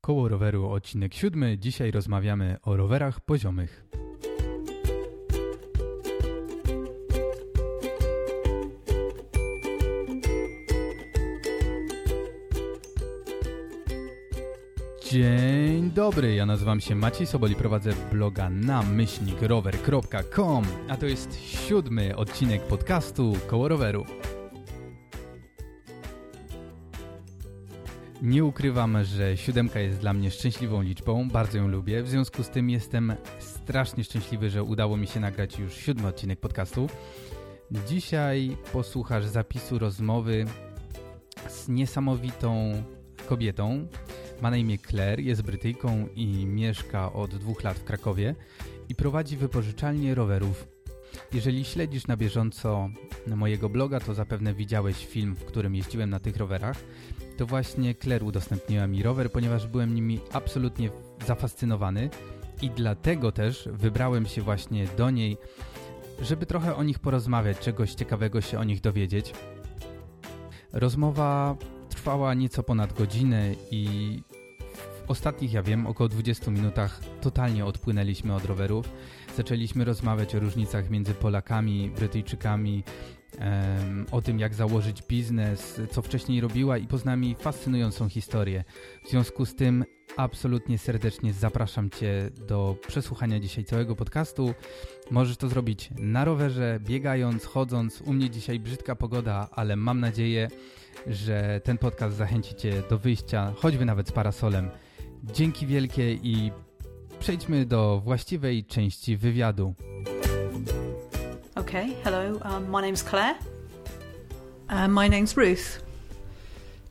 Koło roweru, odcinek siódmy. Dzisiaj rozmawiamy o rowerach poziomych. Dzień dobry, ja nazywam się Maciej Sobol i prowadzę bloga na myślnikrower.com, a to jest siódmy odcinek podcastu Koło Roweru. Nie ukrywam, że siódemka jest dla mnie szczęśliwą liczbą, bardzo ją lubię, w związku z tym jestem strasznie szczęśliwy, że udało mi się nagrać już siódmy odcinek podcastu. Dzisiaj posłuchasz zapisu rozmowy z niesamowitą kobietą. Ma na imię Claire, jest Brytyjką i mieszka od dwóch lat w Krakowie i prowadzi wypożyczalnię rowerów. Jeżeli śledzisz na bieżąco mojego bloga, to zapewne widziałeś film, w którym jeździłem na tych rowerach to właśnie Claire udostępniła mi rower, ponieważ byłem nimi absolutnie zafascynowany i dlatego też wybrałem się właśnie do niej, żeby trochę o nich porozmawiać, czegoś ciekawego się o nich dowiedzieć. Rozmowa trwała nieco ponad godzinę i w ostatnich, ja wiem, około 20 minutach totalnie odpłynęliśmy od rowerów. Zaczęliśmy rozmawiać o różnicach między Polakami, Brytyjczykami, o tym, jak założyć biznes, co wcześniej robiła i poznała mi fascynującą historię. W związku z tym absolutnie serdecznie zapraszam Cię do przesłuchania dzisiaj całego podcastu. Możesz to zrobić na rowerze, biegając, chodząc. U mnie dzisiaj brzydka pogoda, ale mam nadzieję, że ten podcast zachęci Cię do wyjścia, choćby nawet z parasolem. Dzięki wielkie i przejdźmy do właściwej części wywiadu. Okay, hello, um, my name's Claire. Uh, my name's Ruth.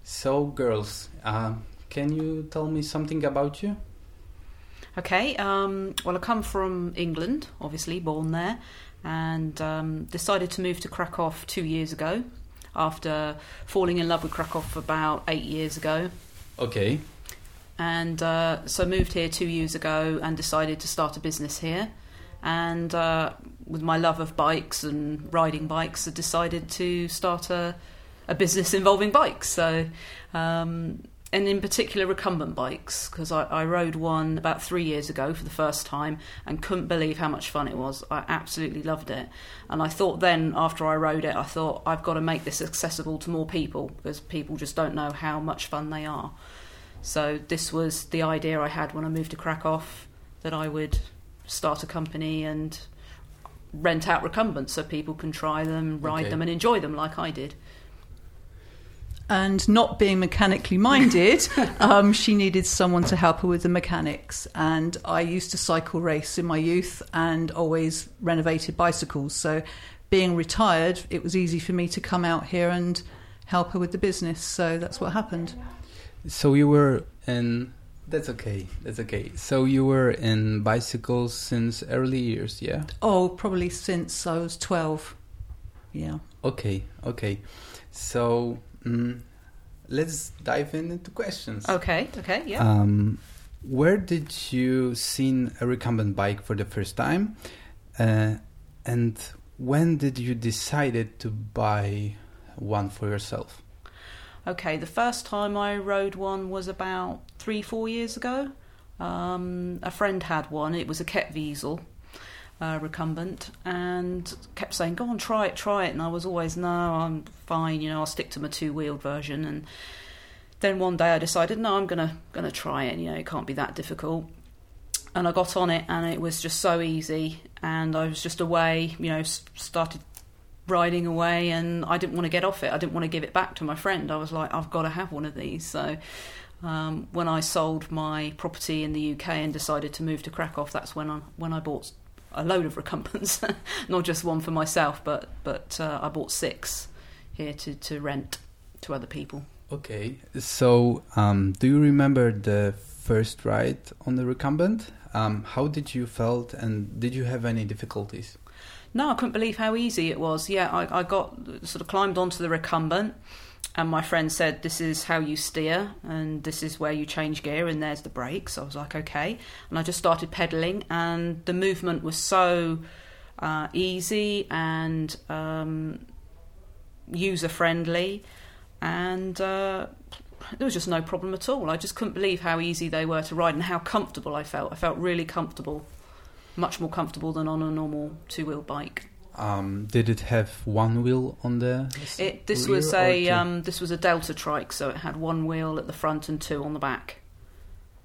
So, girls, uh, can you tell me something about you? Okay, um, well, I come from England, obviously, born there, and um, decided to move to Krakow two years ago after falling in love with Krakow about eight years ago. Okay. And uh, so moved here two years ago and decided to start a business here and uh, with my love of bikes and riding bikes, I decided to start a, a business involving bikes. So, um, and in particular, recumbent bikes, because I, I, rode one about three years ago for the first time and couldn't believe how much fun it was. I absolutely loved it. And I thought then, after I rode it, I thought I've got to make this accessible to more people because people just don't know how much fun they are. So, this was the idea I had when I moved to Krakow that I would start a company and rent out recumbents so people can try them, ride okay. them, and enjoy them like I did. And not being mechanically minded, um, she needed someone to help her with the mechanics. And I used to cycle race in my youth and always renovated bicycles. So, being retired, it was easy for me to come out here and help her with the business. So, that's what happened. So, you were in that's okay. That's okay. So you were in bicycles since early years, yeah? Oh, probably since I was 12. Yeah. Okay, okay. So mm, let's dive into questions. Okay, okay, yeah. Um, where did you seen a recumbent bike for the first time? Uh, and when did you decided to buy one for yourself? Okay, the first time I rode one was about three, four years ago. Um, a friend had one. It was a Kettwiesel uh, recumbent, and kept saying, "Go on, try it, try it." And I was always, "No, I'm fine. You know, I'll stick to my two-wheeled version." And then one day I decided, "No, I'm gonna gonna try it. You know, it can't be that difficult." And I got on it, and it was just so easy. And I was just away. You know, started riding away and I didn't want to get off it. I didn't want to give it back to my friend. I was like, I've got to have one of these. So um, when I sold my property in the UK and decided to move to Krakow, that's when I when I bought a load of recumbents, not just one for myself, but but uh, I bought six here to, to rent to other people. Okay, so um, do you remember the first ride on the recumbent? Um, how did you felt, and did you have any difficulties? No, I couldn't believe how easy it was. Yeah, I, I got sort of climbed onto the recumbent, and my friend said, This is how you steer, and this is where you change gear, and there's the brakes. I was like, Okay. And I just started pedaling, and the movement was so uh, easy and um, user friendly, and uh, there was just no problem at all. I just couldn't believe how easy they were to ride and how comfortable I felt. I felt really comfortable, much more comfortable than on a normal two wheel bike. Um, did it have one wheel on there? It, this rear was a um, this was a Delta trike, so it had one wheel at the front and two on the back.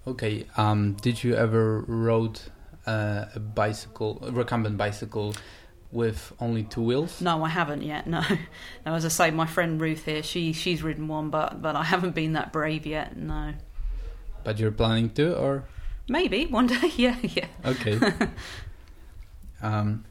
Okay. Um, did you ever rode uh, a bicycle, a recumbent bicycle, with only two wheels? No, I haven't yet. No, no. As I say, my friend Ruth here, she she's ridden one, but but I haven't been that brave yet. No, But you're planning to, or maybe one day. Yeah, yeah. okay. um,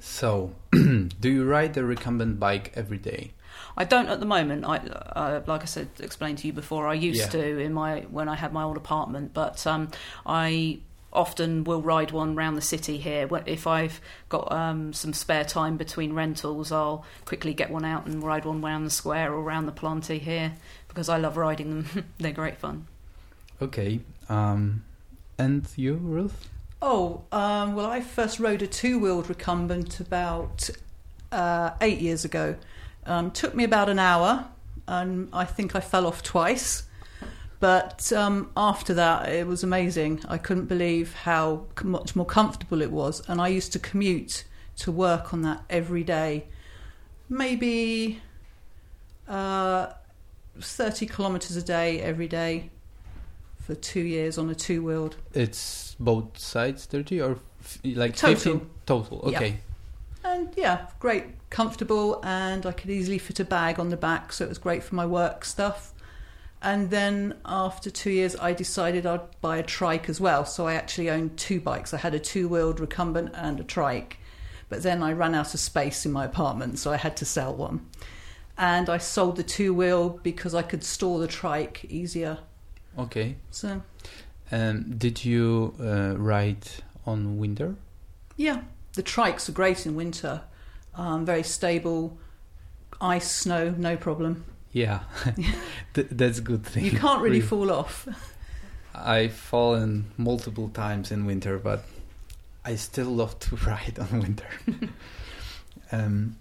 so, do you ride a recumbent bike every day? I don't at the moment. I uh, like I said, explained to you before. I used Yeah. to in my when I had my old apartment, but um, I often will ride one round the city here. If I've got um, some spare time between rentals, I'll quickly get one out and ride one round the square or round the Planty here because I love riding them. They're great fun. Okay. Um, and you, Ruth? Oh, um, well, I first rode a two wheeled recumbent about uh, eight years ago. Um, took me about an hour, and I think I fell off twice. But um, after that, it was amazing. I couldn't believe how much more comfortable it was. And I used to commute to work on that every day, maybe uh, 30 kilometres a day every day for two years on a two wheeled. It's both sides 30 or f- like Total. 15 total? Yeah. Okay. And yeah, great, comfortable, and I could easily fit a bag on the back, so it was great for my work stuff. And then after two years, I decided I'd buy a trike as well. So I actually owned two bikes. I had a two wheeled recumbent and a trike. But then I ran out of space in my apartment, so I had to sell one. And I sold the two wheel because I could store the trike easier. Okay. So Um, did you uh, ride on winter? Yeah, the trikes are great in winter. Um, very stable, ice, snow, no problem. Yeah, Th- that's a good thing. You can't really fall off. I've fallen multiple times in winter, but I still love to ride on winter. um,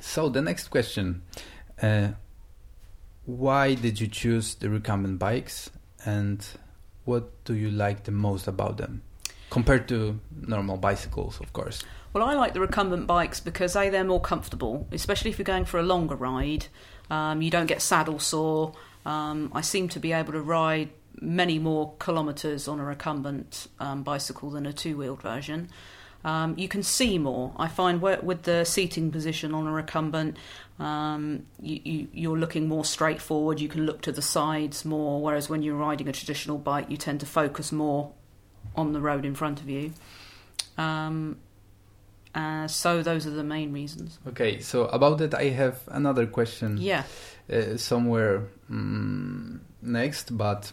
so the next question: uh, Why did you choose the recumbent bikes, and what do you like the most about them, compared to normal bicycles, of course? Well, I like the recumbent bikes because a they're more comfortable, especially if you're going for a longer ride. Um, you don't get saddle sore. Um, I seem to be able to ride many more kilometres on a recumbent um, bicycle than a two-wheeled version. Um, you can see more. I find where, with the seating position on a recumbent, um, you, you, you're looking more straight forward. You can look to the sides more, whereas when you're riding a traditional bike, you tend to focus more on the road in front of you. Um, uh, so those are the main reasons. Okay, so about that, I have another question. Yeah. uh, somewhere mm, next, but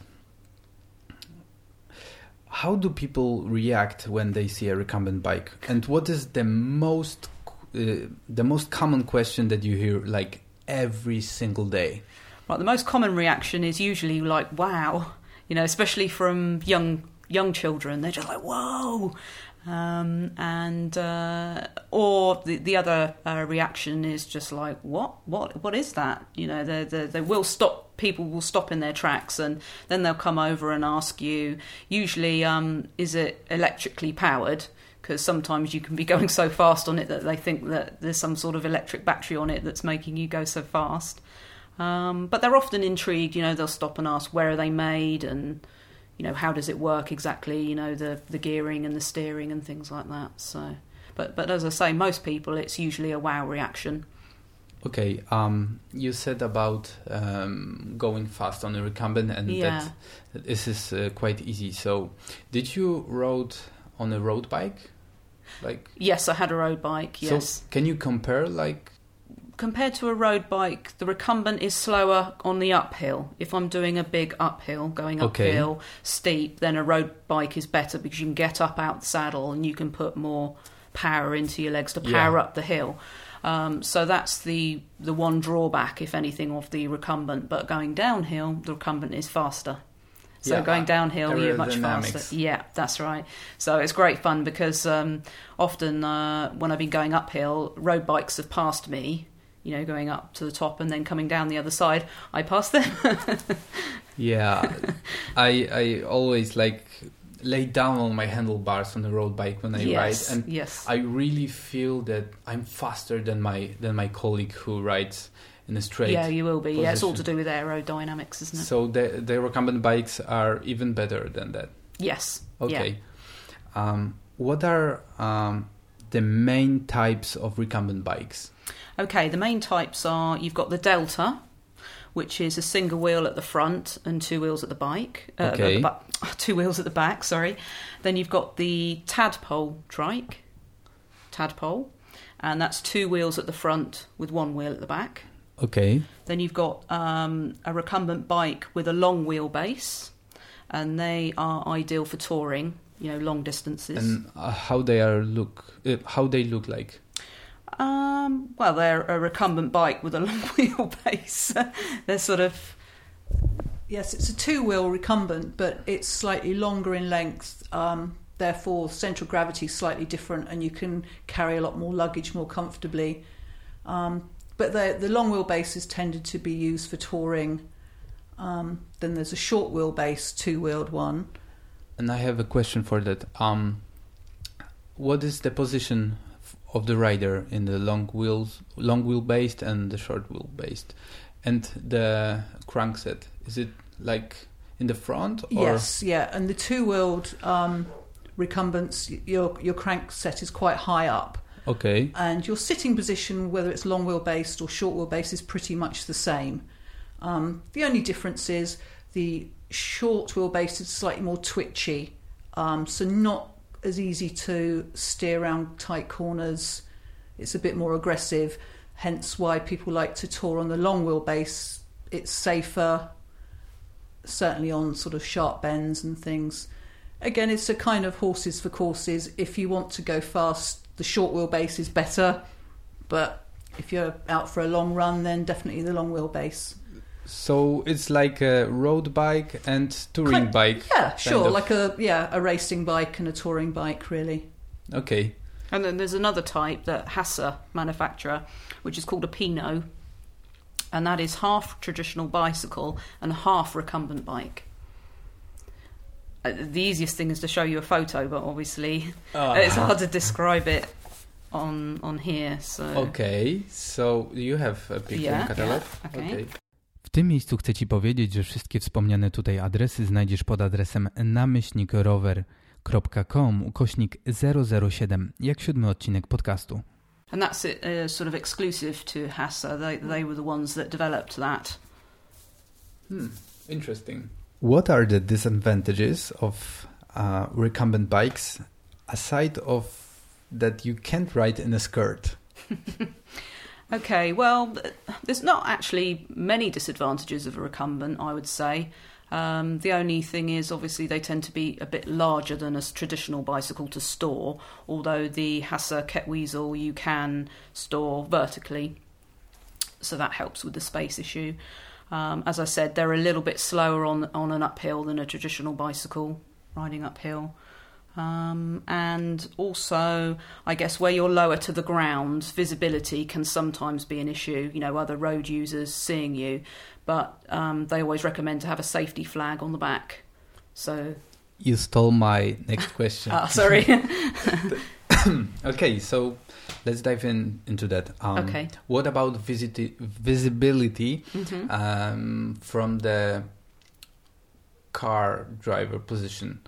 how do people react when they see a recumbent bike? And what is the most uh, the most common question that you hear like every single day? Right. The most common reaction is usually like, "Wow," you know, especially from young young children. They're just like, "Whoa." Um, and uh, or the the other uh, reaction is just like what? What what is that? You know they they they will stop people will stop in their tracks and then they'll come over and ask you usually um, is it electrically powered? Because sometimes you can be going so fast on it that they think that there's some sort of electric battery on it that's making you go so fast. Um, but they're often intrigued you know they'll stop and ask where are they made and you know how does it work exactly you know the the gearing and the steering and things like that so but but as i say most people it's usually a wow reaction Okay, um, you said about um, going fast on a recumbent, and Yeah. that, this is uh, quite easy. So, did you rode on a road bike? Like, yes i had a road bike yes so can you compare like compared to a road bike the recumbent is slower on the uphill. If i'm doing a big uphill going Okay. uphill steep then a road bike is better because you can get up out the saddle and you can put more power into your legs to power Yeah. up the hill. Um, so that's the the one drawback if anything of the recumbent. But going downhill the recumbent is faster. So Yeah, going downhill you're much faster. yeah that's right. So it's great fun because um, often uh, when i've been going uphill road bikes have passed me you know, going up to the top and then coming down the other side, I pass them. Yeah, I I always like lay down on my handlebars on the road bike when I yes, ride, and yes. I really feel that I'm faster than my than my colleague who rides in a straight. yeah, you will be. Yeah, it's all to do with aerodynamics, isn't it? So the the recumbent bikes are even better than that. yes. Okay. Um, what are um, the main types of recumbent bikes? Okay, the main types are you've got the Delta, which is a single wheel at the front and two wheels at the bike. uh, at the Okay. two wheels at the back, sorry. Then you've got the Tadpole trike, Tadpole, and that's two wheels at the front with one wheel at the back. Okay. Then you've got um, a recumbent bike with a long wheelbase, and they are ideal for touring, you know, long distances. And uh, how they are look? Uh, how they look like? Um, well, they're a recumbent bike with a long wheelbase. they're sort of Yes, it's a two wheel recumbent, but it's slightly longer in length. Um, therefore, central gravity is slightly different, and you can carry a lot more luggage more comfortably. Um, but the, the long wheelbase is tended to be used for touring. Um, then there's a short wheelbase, two wheeled one. And I have a question for that. Um, what is the position of the rider in the long wheels, long wheel based and the short wheel based, and the crankset? Is it like in the front? Or? Yes, yeah, and the two wheeled um, recumbents, your your crank set is quite high up. Okay. and your sitting position, whether it's long wheel based or short wheel based, is pretty much the same. Um, the only difference is the short wheel base is slightly more twitchy, um, so not as easy to steer around tight corners. It's a bit more aggressive, hence why people like to tour on the long wheelbase. It's safer, certainly on sort of sharp bends and things. Again, it's a kind of horses for courses. If you want to go fast, the short wheelbase is better, but if you're out for a long run, then definitely the long wheelbase. So it's like a road bike and touring Kind- bike. Yeah, sure, of. like a yeah a racing bike and a touring bike, really. Okay. And then there's another type that Hase manufacturer, which is called a Pino, and that is half traditional bicycle and half recumbent bike. Uh, the easiest thing is to show you a photo, but obviously it's hard to describe it on on here. So Okay. So you have a picture Yeah, in catalog. yeah, okay. W tym miejscu chcę Ci powiedzieć, że wszystkie wspomniane tutaj adresy znajdziesz pod adresem namyślnikrower.com ukośnik 007, jak siódmy odcinek podcastu. and that's it, uh, sort of exclusive to Hassa. They they were the ones that developed that. Hmm. Interesting. What are the disadvantages of uh, recumbent bikes aside of that you can't ride in a skirt? Okay, well, there's not actually many disadvantages of a recumbent, I would say. Um, the only thing is, obviously, they tend to be a bit larger than a traditional bicycle to store, although the Hase Kettwiesel you can store vertically, so that helps with the space issue. Um, as I said, they're a little bit slower on, on an uphill than a traditional bicycle riding uphill. Um, and also, I guess where you're lower to the ground, visibility can sometimes be an issue. You know, other road users seeing you, but um, they always recommend to have a safety flag on the back. So, You stole my next question. ah, sorry. okay, so let's dive in into that. Um, okay. What about visibility hmm um, from the car driver position?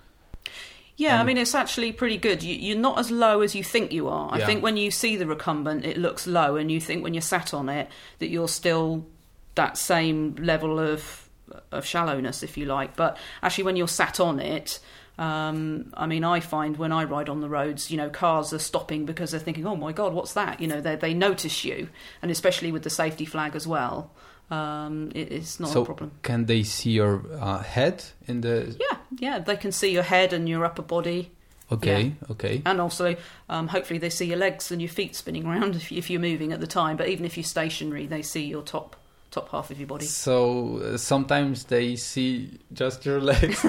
Yeah, I mean, it's actually pretty good. You, you're not as low as you think you are. I Yeah. think when you see the recumbent, it looks low, and you think when you're sat on it that you're still that same level of of shallowness, if you like. But actually, when you're sat on it, um, I mean, I find when I ride on the roads, you know, cars are stopping because they're thinking, "Oh my God, what's that?" You know, they they notice you, and especially with the safety flag as well, um, it, it's not So- a problem. Can they see your uh, head in the? Yeah, yeah, they can see your head and your upper body. Okay, okay. And also, um, hopefully, they see your legs and your feet spinning around if, if you're moving at the time. But even if you're stationary, they see your top top half of your body. So uh, sometimes they see just your legs.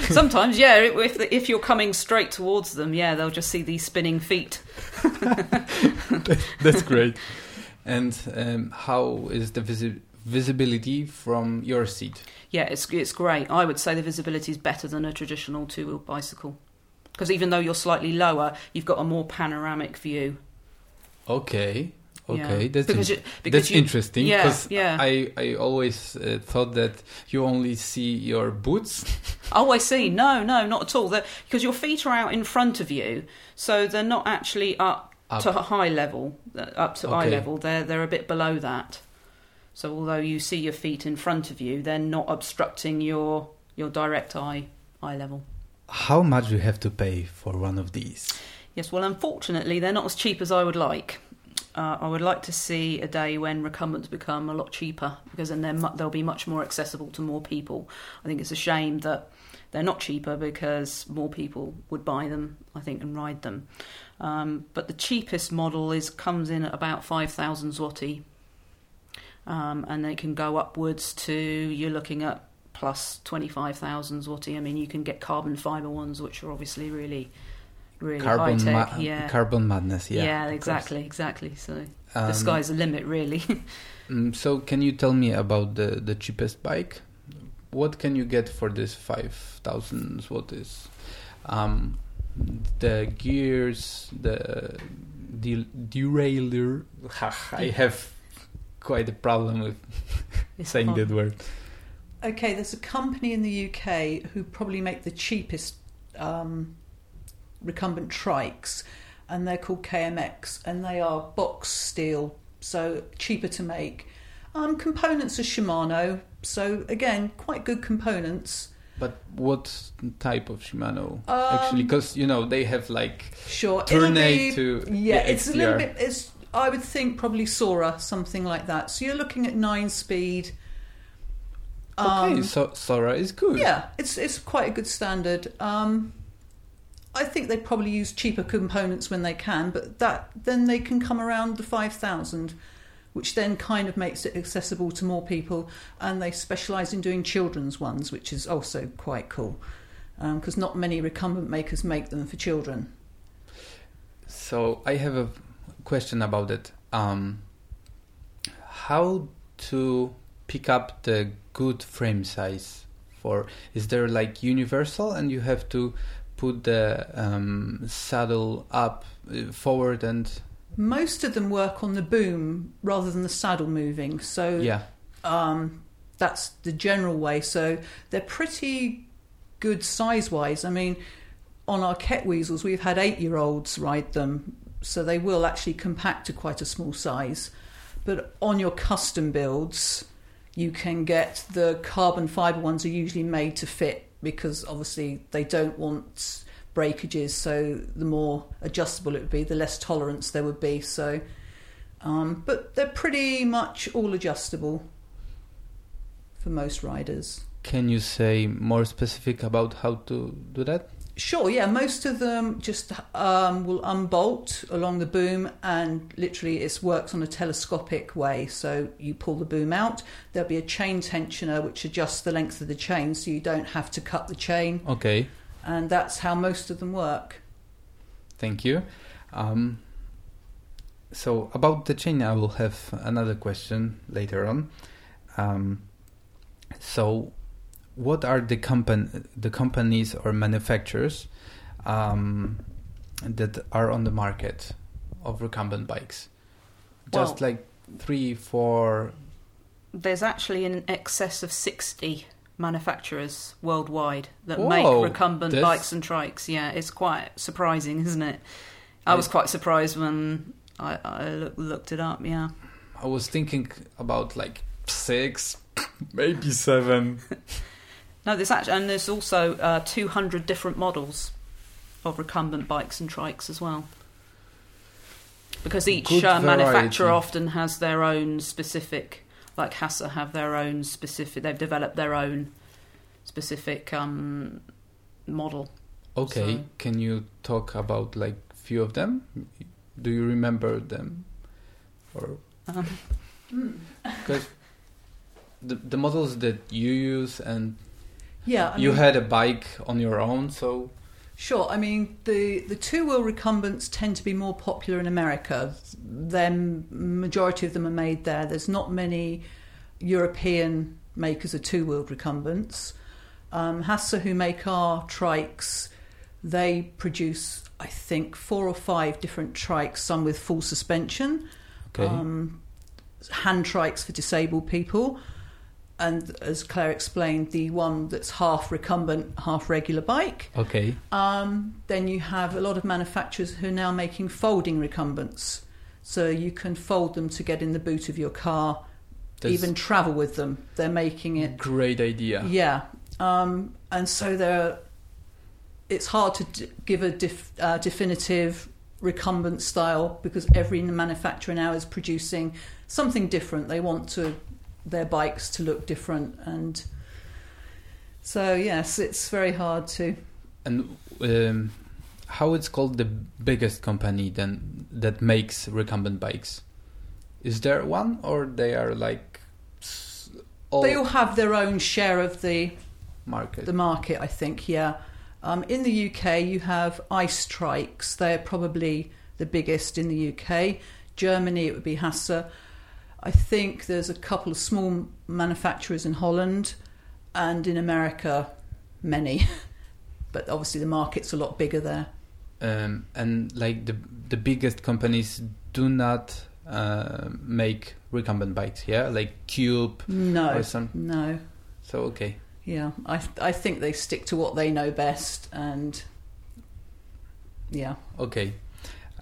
Sometimes, yeah, if if you're coming straight towards them, yeah, they'll just see these spinning feet. That's great. And um, how is the visi- visibility from your seat? Yeah, it's it's great. I would say the visibility is better than a traditional two wheel bicycle because even though you're slightly lower, you've got a more panoramic view. Okay. Okay, Yeah. that's because in- you, because that's you, interesting yeah, because yeah. I I always uh, thought that you only see your boots. Oh, I see. No, no, not at all. They're- Because your feet are out in front of you, so they're not actually up, Up. to high level, uh, up to eye level. They're they're a bit below that. So although you see your feet in front of you, they're not obstructing your your direct eye eye level. How much do you have to pay for one of these? Yes, well, unfortunately, they're not as cheap as I would like. Uh, I would like to see a day when recumbents become a lot cheaper because then mu- they'll be much more accessible to more people. I think it's a shame that they're not cheaper because more people would buy them, I think, and ride them. Um, but the cheapest model is comes in at about five thousand zloty, um, and they can go upwards to you're looking at plus twenty five thousand zloty. I mean, you can get carbon fiber ones, which are obviously really, really high Carbon, tech. ma- yeah, carbon madness. Yeah, yeah, of course. exactly, exactly. So Um, the sky's the limit, really. mm, so, can you tell me about the the cheapest bike? What can you get for this five thousand zlotys? Um, the gears, the de- derailleur. I have quite a problem with saying hard. that word. Okay, there's a company in the UK who probably make the cheapest um, recumbent trikes, and they're called KMX, and they are box steel, so cheaper to make. Um, components are Shimano, so again, quite good components. But what type of Shimano? Um, Actually, because you know they have like Sure, Tourney be- to yeah, it's a little bit. It's I would think probably Sora, something like that. So you're looking at nine speed. okay. Um, so Sora is good. Yeah, it's it's quite a good standard. Um, I think they probably use cheaper components when they can, but that then they can come around the five thousand, which then kind of makes it accessible to more people. And they specialise in doing children's ones, which is also quite cool, because not many recumbent makers make them for children. So I have a question about it. Um, how to pick up the good frame size for? Is there like universal, and you have to put the um, saddle up uh, forward and Most of them work on the boom rather than the saddle moving, so yeah. um, that's the general way. So they're pretty good size wise. I mean, on our Kettwiesels, we've had eight year olds ride them, so they will actually compact to quite a small size. But on your custom builds, you can get the carbon fibre ones are usually made to fit because obviously they don't want breakages, so the more adjustable it would be, the less tolerance there would be. So, um, but they're pretty much all adjustable for most riders. Can you say more specific about how to do that? Sure, yeah, most of them just um, will unbolt along the boom, and literally it works on a telescopic way. So you pull the boom out, there'll be a chain tensioner which adjusts the length of the chain so you don't have to cut the chain, Okay. and that's how most of them work. Thank you. Um, so about the chain, I will have another question later on. Um, so, what are the company, the companies or manufacturers um, that are on the market of recumbent bikes? Just Well- like three, four. There's actually in excess of 60 manufacturers worldwide that Whoa, make recumbent that's- bikes and trikes. Yeah, it's quite surprising, isn't it? I was quite surprised when I, I look, looked it up, yeah. I was thinking about like six, maybe seven. No, there's actually, and there's also uh, 200 different models of recumbent bikes and trikes as well. Because each uh, manufacturer often has their own specific, like Hase have their own specific, they've developed their own specific um, model. Okay, So- can you talk about like few of them? Do you remember them? Or Um, because the the models that you use and Yeah, I you mean- had a bike on your own, so Sure. I mean, the, the two wheel recumbents tend to be more popular in America. Then majority of them are made there. There's not many European makers of two wheeled recumbents. Um, Hase, who make our trikes, they produce, I think, four or five different trikes, some with full suspension, Okay. um, hand trikes for disabled people. And as Claire explained, the one that's half recumbent, half regular bike. okay. Um, then you have a lot of manufacturers who are now making folding recumbents. So you can fold them to get in the boot of your car, That's even travel with them. They're making it. great idea. Yeah. Um, and so they're, it's hard to d- give a def, uh, definitive recumbent style because every manufacturer now is producing something different. They want to their bikes to look different and so yes it's very hard to And um, how it's called the biggest company then that makes recumbent bikes? Is there one or they are like all they all have their own share of the market? the market, I think. Yeah. Um, in the UK, you have ice trikes. They're probably the biggest in the UK. Germany, it would be Hase. I think there's a couple of small manufacturers in Holland, and in America, many. but obviously, the market's a lot bigger there. um, and like the the biggest companies do not uh, make recumbent bikes. Yeah, like Cube No, no. So okay. Yeah, I I think they stick to what they know best, and yeah. Okay.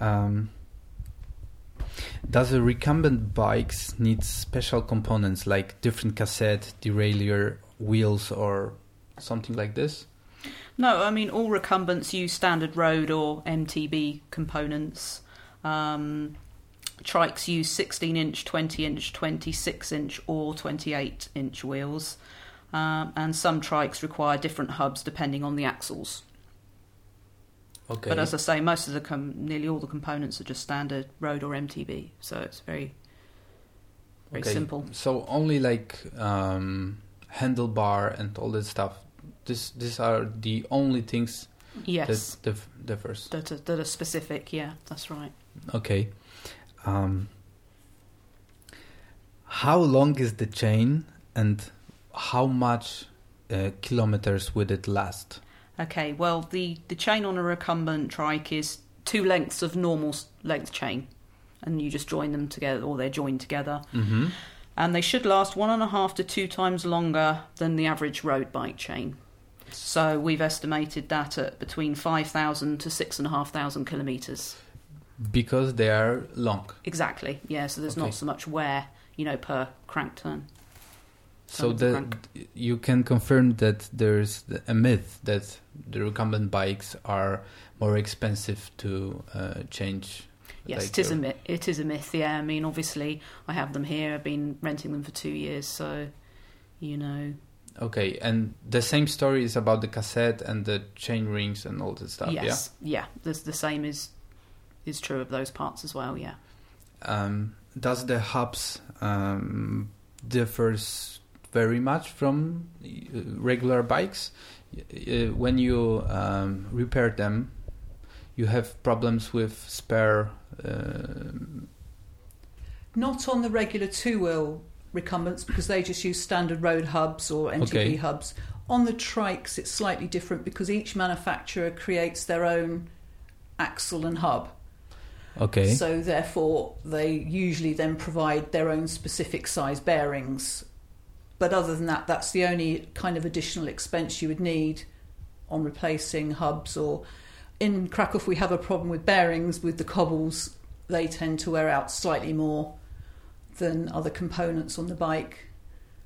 Um, does a recumbent bikes need special components like different cassette, derailleur, wheels, or something like this? No, I mean all recumbents use standard road or MTB components. Um, trikes use 16 inch, 20 inch, 26 inch, or 28 inch wheels, um, and some trikes require different hubs depending on the axles. Okay. But as I say, most of the com- nearly all the components are just standard road or MTB, so it's very very Okay. simple. So only like um, handlebar and all that stuff. This these are the only things Yes, that dif- differs. that are, that are specific. Yeah, that's right. Okay. Um, how long is the chain and how much uh, kilometers would it last? Okay, well, the, the chain on a recumbent trike is two lengths of normal length chain, and you just join them together, or they're joined together. Mm-hmm. And they should last one and a half to two times longer than the average road bike chain. So we've estimated that at between 5,000 to 6,500 kilometres. Because they are long. Exactly, yeah, so there's Okay. not so much wear, you know, per crank turn. So Turn of the the, you can confirm that there's a myth that the recumbent bikes are more expensive to uh, change. Yes, like it is a your- myth. It is a myth. Yeah, I mean, obviously, I have them here. I've been renting them for two years, so you know. Okay, and the same story is about the cassette and the chain rings and all that stuff. yes, yeah. There's the same is is true of those parts as well. Yeah. Yeah. Um, does the hubs um, differs very much from uh, regular bikes? Uh, when you um, repair them, you have problems with spare. um Not on the regular two wheel recumbents because they just use standard road hubs or MTB Okay. hubs. On the trikes, it's slightly different because each manufacturer creates their own axle and hub. okay. So, therefore, they usually then provide their own specific size bearings. But other than that, that's the only kind of additional expense you would need on replacing hubs. Or in Krakow, we have a problem with bearings with the cobbles, they tend to wear out slightly more than other components on the bike.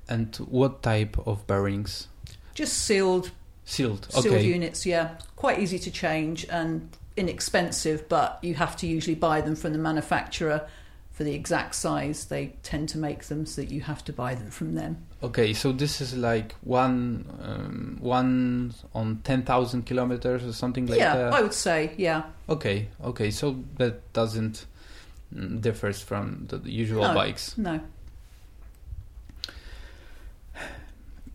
and what type of bearings? Just sealed, Sealed. sealed units, yeah. Quite easy to change and inexpensive, but you have to usually buy them from the manufacturer for the exact size. They tend to make them so that you have to buy them from them. Okay, so this is like one um, one on ten thousand kilometers or something like yeah, that. Yeah, I would say, yeah. Okay, okay, so that doesn't mm, differs from the usual No. bikes. No.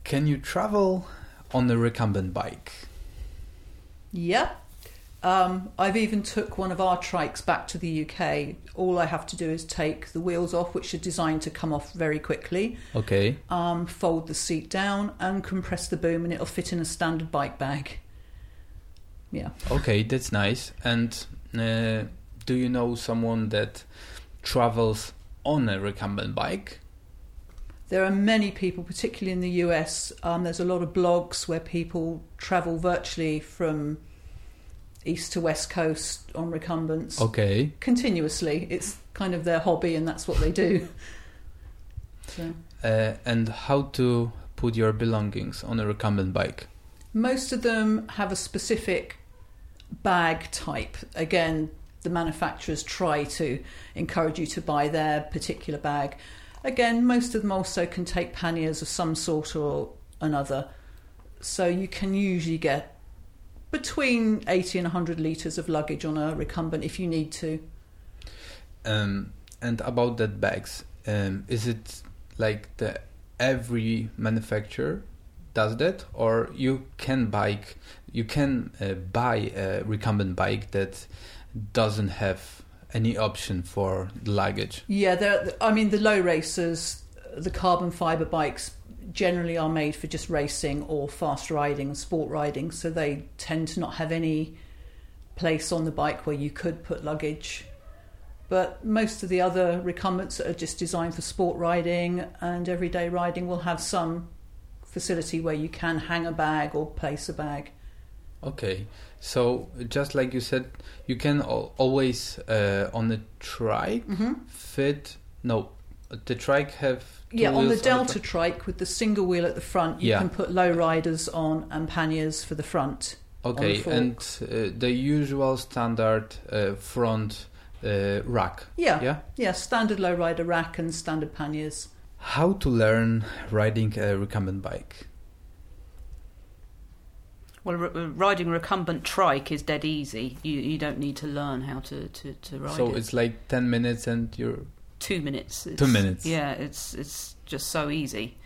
Can you travel on a recumbent bike? Yeah, Um, I've even took one of our trikes back to the UK. All I have to do is take the wheels off, which are designed to come off very quickly, Okay. um, fold the seat down, and compress the boom, and it'll fit in a standard bike bag. Yeah. Okay, that's nice. And uh, do you know someone that travels on a recumbent bike? There are many people, particularly in the US. Um, there's a lot of blogs where people travel virtually from east to west coast on recumbents Okay. continuously. It's kind of their hobby, and that's what they do. So. Uh, and how to put your belongings on a recumbent bike? Most of them have a specific bag type. Again, the manufacturers try to encourage you to buy their particular bag. Again, most of them also can take panniers of some sort or another. So you can usually get between 80 and 100 litres of luggage on a recumbent if you need to. Um, and about that bags, um, is it like the every manufacturer does that, or you can bike, you can uh, buy a recumbent bike that doesn't have any option for the luggage? Yeah, I mean, the low racers, the carbon fibre bikes generally are made for just racing or fast riding and sport riding, so they tend to not have any place on the bike where you could put luggage. But most of the other recumbents that are just designed for sport riding and everyday riding will have some facility where you can hang a bag or place a bag. Okay, so just like you said, you can always uh, on the trike Mm-hmm. fit. No, the trike have. Two Yeah, on the wheels Delta tri- trike with the single wheel at the front, you Yeah. can put low riders on and panniers for the front. Okay, on and uh, the usual standard uh, front uh, rack. Yeah, Yeah. yeah, standard low rider rack and standard panniers. How to learn riding a recumbent bike? Well, r- r- riding a recumbent trike is dead easy. You you don't need to learn how to, to, to ride so it. it's like ten minutes, and you're two minutes. It's, Two minutes. Yeah, it's it's just so easy.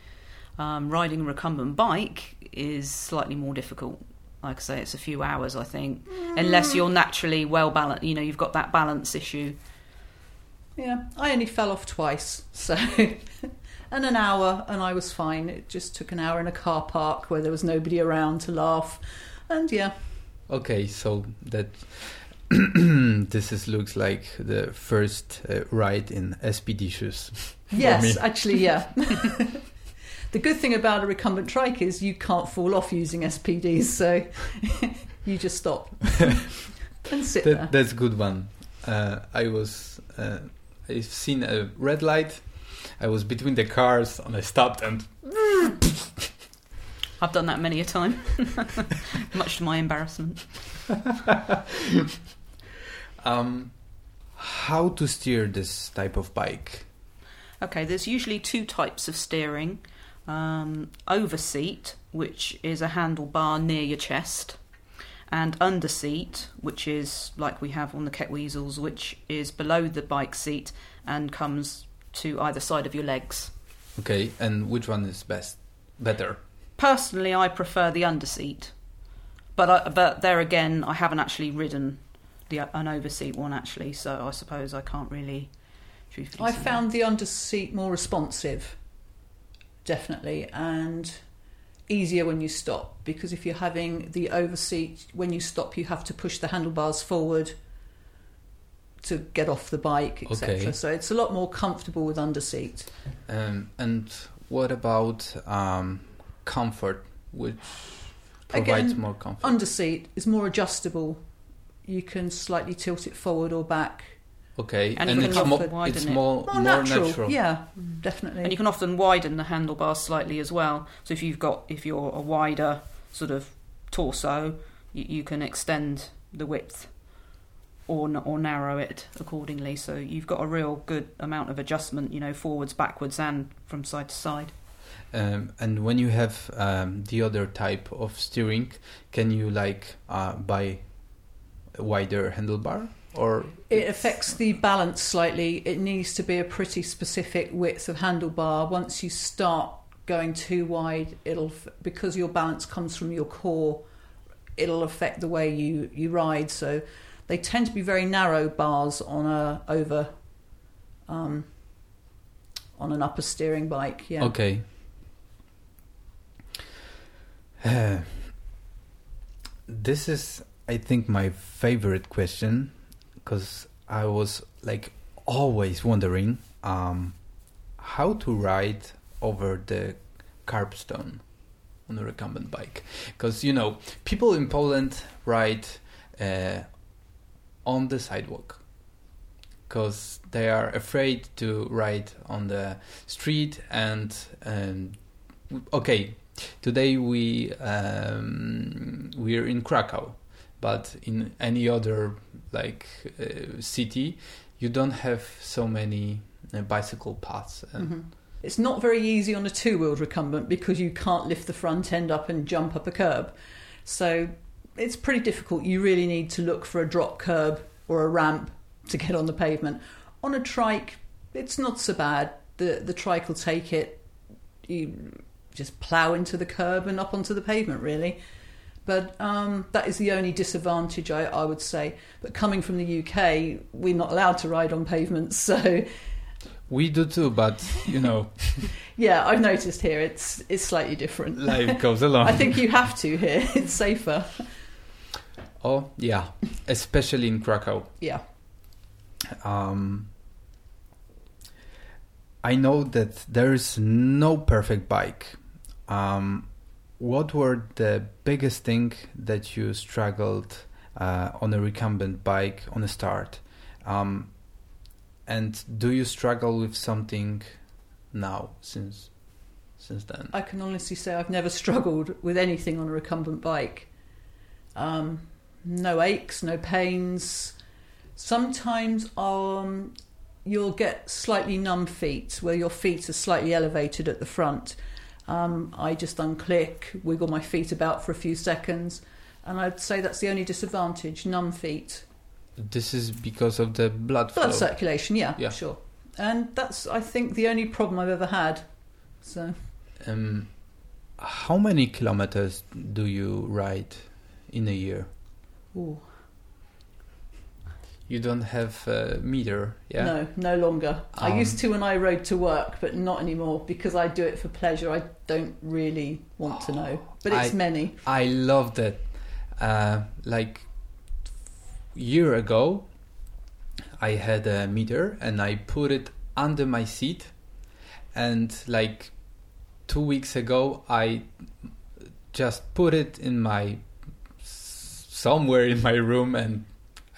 Um, riding a recumbent bike is slightly more difficult. Like I say, it's a few hours, I think, unless you're naturally well balanced. You know, you've got that balance issue. Yeah, I only fell off twice, so and an hour, and I was fine. It just took an hour in a car park where there was nobody around to laugh, and yeah, okay. So that this is looks like the first uh, ride in SPD shoes. yes, actually, yeah. the good thing about a recumbent trike is you can't fall off using SPDs, so you just stop and sit there. That's a good one. Uh, I was uh, I've seen a red light. I was between the cars and I stopped and I've done that many a time, much to my embarrassment. Um, how to steer this type of bike? Okay, there's usually two types of steering. Um, overseat, which is a handlebar near your chest, and underseat, which is like we have on the Kettwiesels, which is below the bike seat and comes to either side of your legs. Okay, and which one is best? Better. Personally, I prefer the underseat, but I, but there again, I haven't actually ridden the an overseat one actually, so I suppose I can't really. Truthfully I say. found the underseat more responsive, definitely, and easier when you stop because if you're having the overseat, when you stop, you have to push the handlebars forward to get off the bike, etc. Okay. So it's a lot more comfortable with underseat. Um, and what about um, comfort, which provides Again, more comfort? Underseat is more adjustable. You can slightly tilt it forward or back. okay, And and, you can it's, more, often widen it's it. more, More, more natural. natural. Yeah, definitely. And you can often widen the handlebars slightly as well. So if you've got if you're a wider sort of torso, you, you can extend the width or n- or narrow it accordingly. So you've got a real good amount of adjustment, you know, forwards, backwards, and from side to side. Um, and when you have um, the other type of steering, can you like uh, buy a wider handlebar or It affects the balance slightly. It needs to be a pretty specific width of handlebar. Once you start going too wide, it'll because your balance comes from your core. it'll affect the way you, you ride. So they tend to be very narrow bars on a over um, on an upper steering bike. Yeah. Okay. Uh, this is, I think, my favorite question because I was like always wondering um, how to ride over the curbstone on a recumbent bike. Because you know people in Poland ride uh, on the sidewalk because they are afraid to ride on the street and um, okay today we um, we're in Krakow but in any other like uh, city you don't have so many uh, bicycle paths and Mhm. It's not very easy on a two wheeled recumbent because you can't lift the front end up and jump up a curb. So it's pretty difficult. You really need to look for a drop curb or a ramp to get on the pavement. On a trike, it's not so bad. The the trike will take it. You just plough into the curb and up onto the pavement, really. But um, that is the only disadvantage, I, I would say. But coming from the UK, we're not allowed to ride on pavements, so we do too but you know Yeah, I've noticed here it's it's slightly different. life goes along I think you have to here. It's safer. oh yeah especially in Krakow Yeah. um, I know that there is no perfect bike. Um, what were the biggest thing that you struggled uh, on a recumbent bike on a start? Um, and do you struggle with something now since since then? I can honestly say I've never struggled with anything on a recumbent bike. Um, no aches, no pains. Sometimes um, you'll get slightly numb feet where your feet are slightly elevated at the front. Um, I just unclick, wiggle my feet about for a few seconds, and I'd say that's the only disadvantage numb feet. This is because of the blood flow. Blood circulation, yeah, Yeah. sure. And that's, I think, the only problem I've ever had. So, Um, how many kilometers do you ride in a year? ooh, You don't have a meter, yeah? no, no longer. I Um, used to when I rode to work, but not anymore because I do it for pleasure. I don't really want to know, but it's I- many. I love that. Uh, like year ago, I had a meter and I put it under my seat, and like two weeks ago, I just put it in my somewhere in my room, and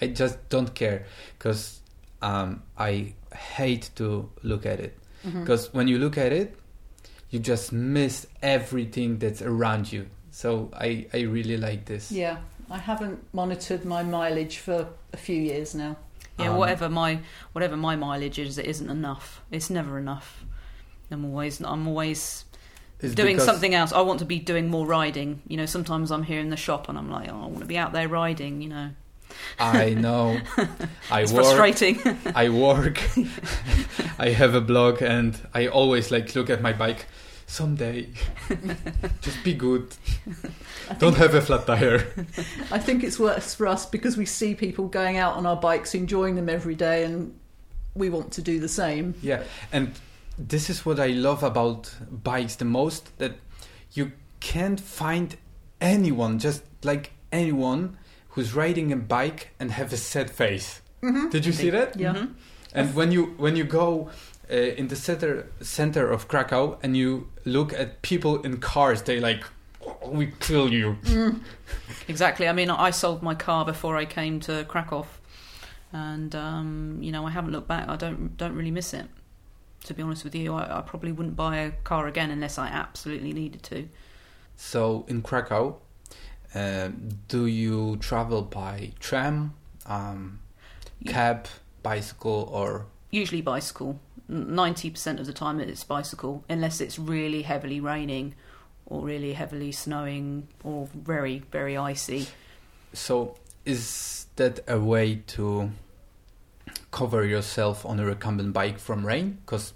I just don't care because um, I hate to look at it because when you look at it you just miss everything that's around you so i i really like this Yeah, I haven't monitored my mileage for a few years now. Yeah, Um, whatever my whatever my mileage is, it isn't enough. It's never enough. I'm always I'm always doing because- something else. I want to be doing more riding. You know, sometimes I'm here in the shop and I'm like, oh, I want to be out there riding. You know, i know. I it's work. frustrating. i work. I have a blog and i always like look at my bike. Someday. Just be good. Don't have a flat tire. I think it's worse for us because we see people going out on our bikes, enjoying them every day, and we want to do the same. Yeah, and this is what I love about bikes the most that you can't find anyone, just like anyone, who's riding a bike and have a sad face. Mhm. Did you see that? Yeah. Mhm. And when you when you go uh, in the center center of Krakow and you look at people in cars, they like "Oh, we kill you. Mm. Exactly. I mean, I sold my car before I came to Krakow, and um, you know, I haven't looked back. I don't don't really miss it. To be honest with you, I, I probably wouldn't buy a car again unless I absolutely needed to. So in Krakow, uh, do you travel by tram, um, Yeah. cab, bicycle, or Usually bicycle. Ninety percent of the time it's bicycle, unless it's really heavily raining, or really heavily snowing, or very very icy. So, is that a way to cover yourself on a recumbent bike from rain? Because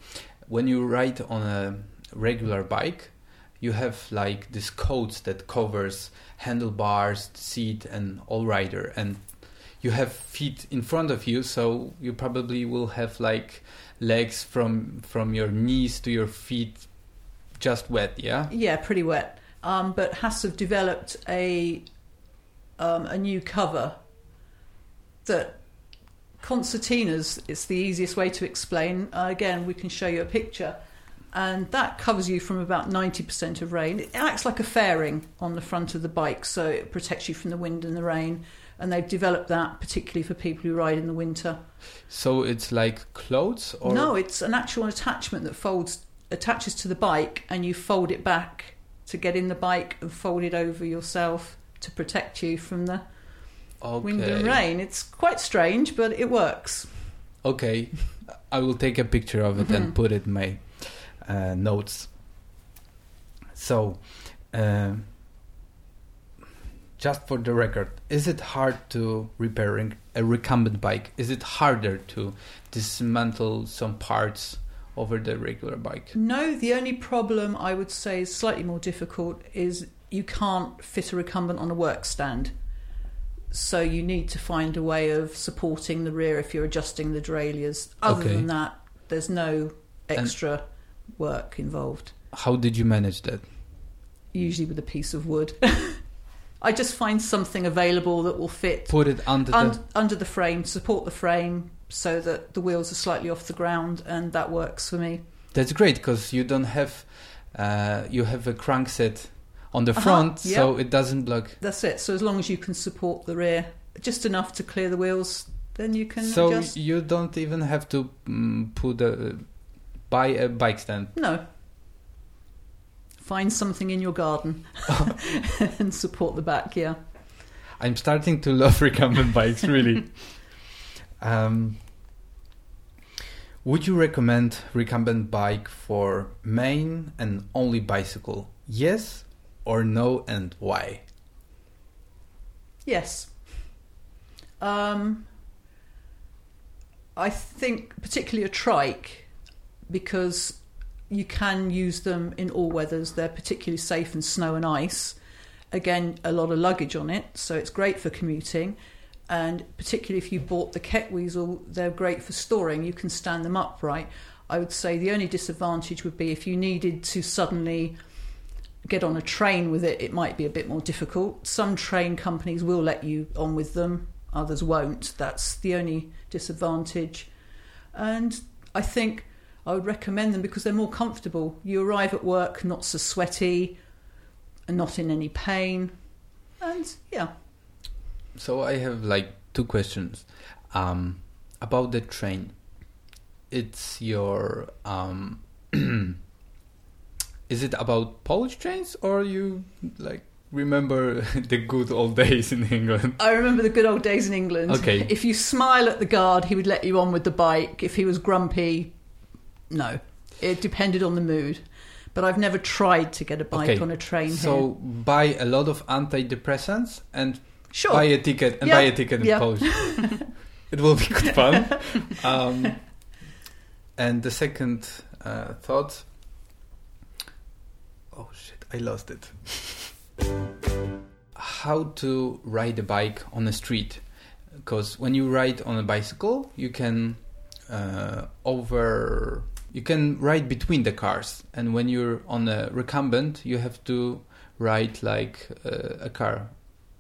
when you ride on a regular bike, you have like this coat that covers handlebars, seat, and all rider, and you have feet in front of you, so you probably will have like legs from from your knees to your feet just wet, yeah. Yeah, pretty wet. Um, but Hase have developed a um, a new cover that concertinas. It's the easiest way to explain. Uh, again, we can show you a picture, and that covers you from about ninety percent of rain. It acts like a fairing on the front of the bike, so it protects you from the wind and the rain. And they've developed that particularly for people who ride in the winter. So it's like clothes, or No, it's an actual attachment that folds attaches to the bike, and you fold it back to get in the bike and fold it over yourself to protect you from the okay. wind and rain. It's quite strange, but it works. Okay, I will take a picture of it and Mhm. put it in my notes. So, uh, just for the record, is it hard to repairing a recumbent bike? Is it harder to dismantle some parts over the regular bike? No, the only problem I would say is slightly more difficult is you can't fit a recumbent on a work stand. So you need to find a way of supporting the rear if you're adjusting the derailleurs. Other Okay. than that, there's no extra work involved. How did you manage that? Usually with a piece of wood. I just find something available that will fit Put it under the. under the frame, support the frame so that the wheels are slightly off the ground, and that works for me. That's great because you don't have. Uh, you have a crankset on the Uh-huh, front, yeah. so it doesn't block. That's it. So as long as you can support the rear just enough to clear the wheels, then you can So adjust. you don't even have to mm, put a buy a bike stand. No. Find something in your garden and support the back. Yeah. I'm starting to love recumbent bikes, really. um, would you recommend recumbent bike for main and only bicycle? Yes or no, and why? Yes. Um, I think particularly a trike because you can use them in all weathers. They're particularly safe in snow and ice. Again, a lot of luggage on it, so it's great for commuting. And particularly if you bought the Kettwiesel, they're great for storing. You can stand them upright. I would say the only disadvantage would be if you needed to suddenly get on a train with it, it might be a bit more difficult. Some train companies will let you on with them, others won't. That's the only disadvantage. And I think I would recommend them because they're more comfortable. You arrive at work not so sweaty and not in any pain. And yeah, So I have like two questions um, about the train. It's your um, is it about Polish trains or you like remember the good old days in England? I remember the good old days in England. Okay. If you smile at the guard, he would let you on with the bike. If he was grumpy, no. It depended on the mood. But I've never tried to get a bike Okay, on a train So here. buy a lot of antidepressants and Sure. buy a ticket and buy a ticket in. Polish. it will be good fun. Um, and the second uh, thought. Oh shit! I lost it. How to ride a bike on a street? Because when you ride on a bicycle, you can uh, over. You can ride between the cars, and when you're on a recumbent, you have to ride like uh, a car.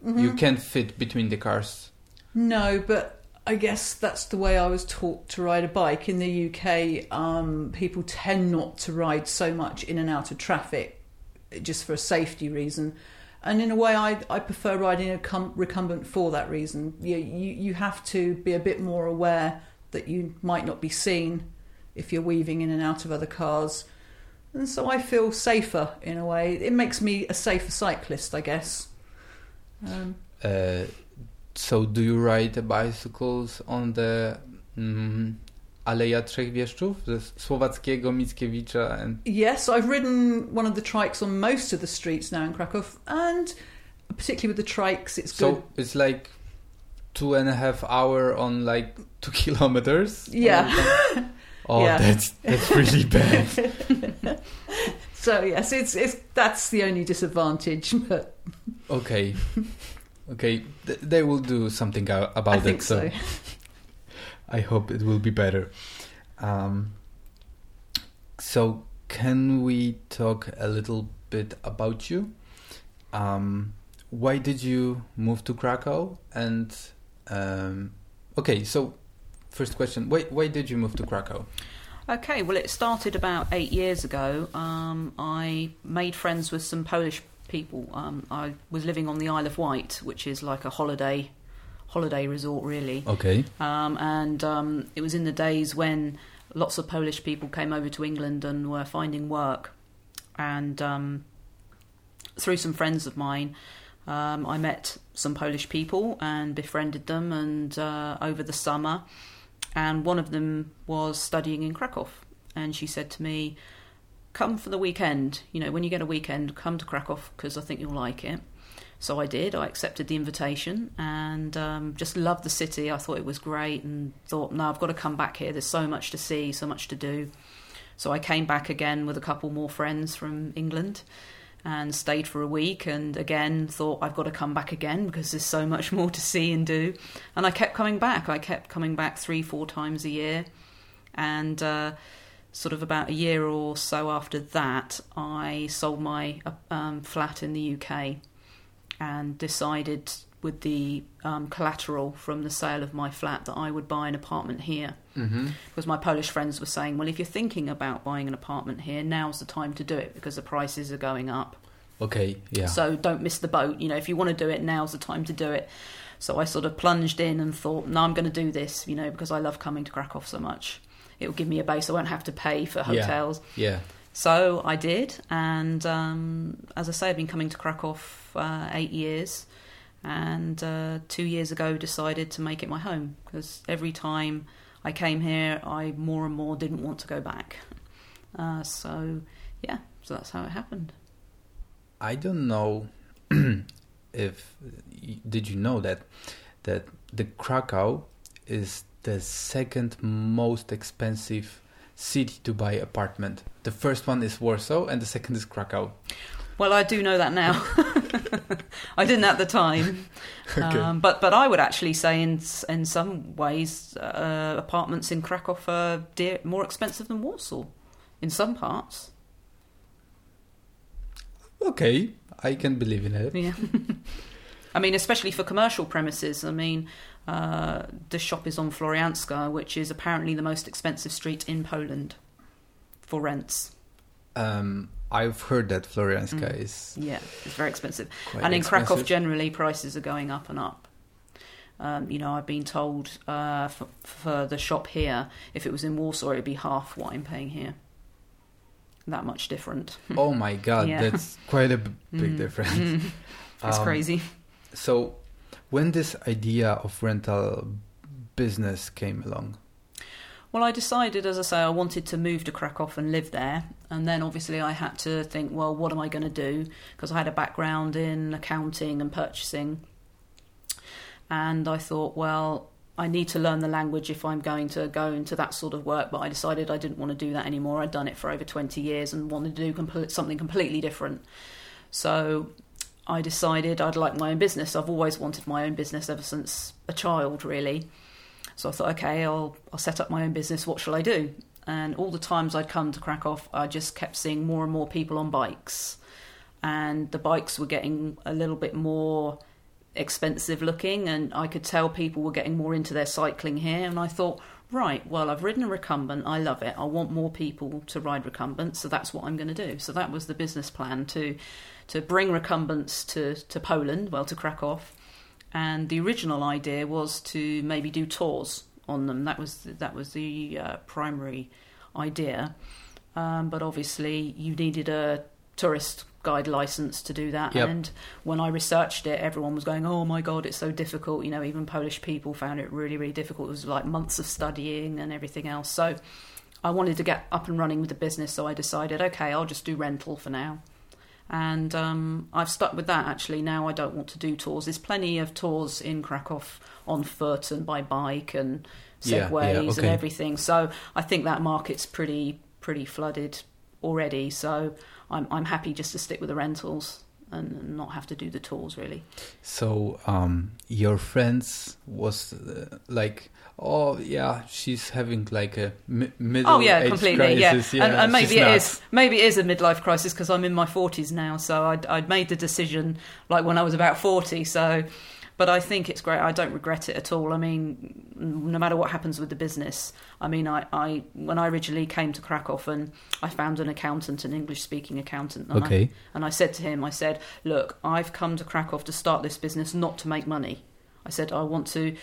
You Mhm. can't fit between the cars. No, but I guess that's the way I was taught to ride a bike. In the UK, um, people tend not to ride so much in and out of traffic just for a safety reason. And in a way, I, I prefer riding a cum- recumbent for that reason. You, you, you have to be a bit more aware that you might not be seen if you're weaving in and out of other cars. And so I feel safer in a way. It makes me a safer cyclist, I guess. Um, Uh, so do you ride the bicycles on the mm, Aleja Trzech Wieszczów, the Słowackiego, Mickiewicza and Yes, I've ridden one of the trikes on most of the streets now in Krakow, and particularly with the trikes, it's so good. it's like two and a half hour on like two kilometers. Yeah. Oh, Yeah. that's that's really bad. So yes, it's it's that's the only disadvantage. But Okay. Okay, th- they will do something about I think it. so. I hope it will be better. Um, so, can we talk a little bit about you? Um, why did you move to Krakow? And um, okay, so first question: Why why did you move to Krakow? Okay, well, it started about eight years ago. Um, I made friends with some Polish people. Um, I was living on the Isle of Wight, which is like a holiday holiday resort, really. Okay. Um, and um, it was in the days when lots of Polish people came over to England and were finding work. And um, through some friends of mine, um, I met some Polish people and befriended them. And uh, over the summer, and one of them was studying in Krakow. And she said to me, "Come for the weekend. You know, when you get a weekend, come to Krakow because I think you'll like it." So I did. I accepted the invitation and um, just loved the city. I thought it was great and thought, no, I've got to come back here. There's so much to see, so much to do. So I came back again with a couple more friends from England and stayed for a week and again thought I've got to come back again because there's so much more to see and do. And I kept coming back. I kept coming back three, four times a year. And uh, sort of about a year or so after that, I sold my uh, um, flat in the UK and decided with the um, collateral from the sale of my flat that I would buy an apartment here. Mm-hmm. Because my Polish friends were saying, well, if you're thinking about buying an apartment here, now's the time to do it because the prices are going up. Okay. Yeah. So don't miss the boat. You know, if you want to do it, now's the time to do it. So I sort of plunged in and thought, no, I'm going to do this, you know, because I love coming to Krakow so much. It will give me a base. I won't have to pay for Yeah. hotels. yeah. So I did, and um, as I say, I've been coming to Krakow uh, eight years, and uh, two years ago decided to make it my home because every time I came here, I more and more didn't want to go back. Uh, so yeah, so that's how it happened. I don't know if did you know that that the Krakow is the second most expensive city to buy apartment. The first one is Warsaw and the second is Krakow. Well, I do know that now. I didn't at the time, Okay. um, but but I would actually say in in some ways uh, apartments in Krakow are dear, more expensive than Warsaw in some parts. Okay, I can believe in it. Yeah. I mean, especially for commercial premises. I mean, uh, the shop is on Florianska, which is apparently the most expensive street in Poland for rents. Um, I've heard that Florianska Mm. is Yeah, it's very expensive. and in Krakow, generally, prices are going up and up. Um, you know, I've been told uh, for, for the shop here, if it was in Warsaw, it'd be half what I'm paying here. That much different. oh my god, Yeah. that's quite a b- big Mm. difference. Mm. It's Um, crazy. So, when this idea of rental business came along, Well, I decided, as I say, I wanted to move to Krakow and live there. And then obviously I had to think, well, what am I going to do? Because I had a background in accounting and purchasing. And I thought, well, I need to learn the language if I'm going to go into that sort of work. But I decided I didn't want to do that anymore. I'd done it for over 20 years and wanted to do something completely different. So I decided I'd like my own business. I've always wanted my own business ever since a child, really. So I thought, okay, I'll I'll set up my own business. What shall I do? And all the times I'd come to Krakow, I just kept seeing more and more people on bikes, and the bikes were getting a little bit more expensive looking, and I could tell people were getting more into their cycling here. And I thought, right, well, I've ridden a recumbent, I love it. I want more people to ride recumbents, so that's what I'm going to do. So that was the business plan to to bring recumbents to to Poland, well, to Krakow and the original idea was to maybe do tours on them. That was that was the uh, primary idea, um, but obviously you needed a tourist guide license to do that. Yep. And when I researched it, everyone was going, "Oh my god, it's so difficult." You know, even Polish people found it really, really difficult. It was like months of studying and everything else. So I wanted to get up and running with the business, so I decided, okay, I'll just do rental for now and um, I've stuck with that actually. Now I don't want to do tours. There's plenty of tours in Krakow on foot and by bike and segways yeah, and okay. everything. So I think that market's pretty pretty flooded already, so I'm I'm happy just to stick with the rentals and not have to do the tours really. So um, your friends was uh, like, oh yeah, she's having like a mi- middle. Oh yeah, completely. crisis. Yeah, and, and maybe it not. is. Maybe it is a midlife crisis because I'm in my 40s now. So I'd, I'd made the decision like when I was about 40. So, but I think it's great. I don't regret it at all. I mean, no matter what happens with the business. I mean, I, I when I originally came to Krakow and I found an accountant, an English speaking accountant. And I, Okay. and I said to him, I said, look, I've come to Krakow to start this business not to make money. I said, I want to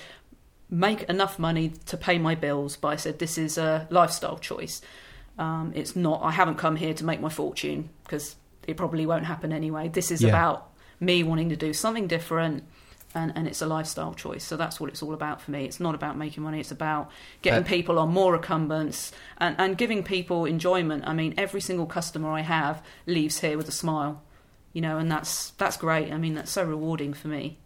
make enough money to pay my bills, but I said, this is a lifestyle choice. Um, it's not, I haven't come here to make my fortune because it probably won't happen anyway. This is Yeah. about me wanting to do something different. And, and it's a lifestyle choice. So that's what it's all about for me. It's not about making money. It's about getting Uh, people on more recumbents and, and giving people enjoyment. I mean, every single customer I have leaves here with a smile, you know, and that's that's great. I mean, that's so rewarding for me.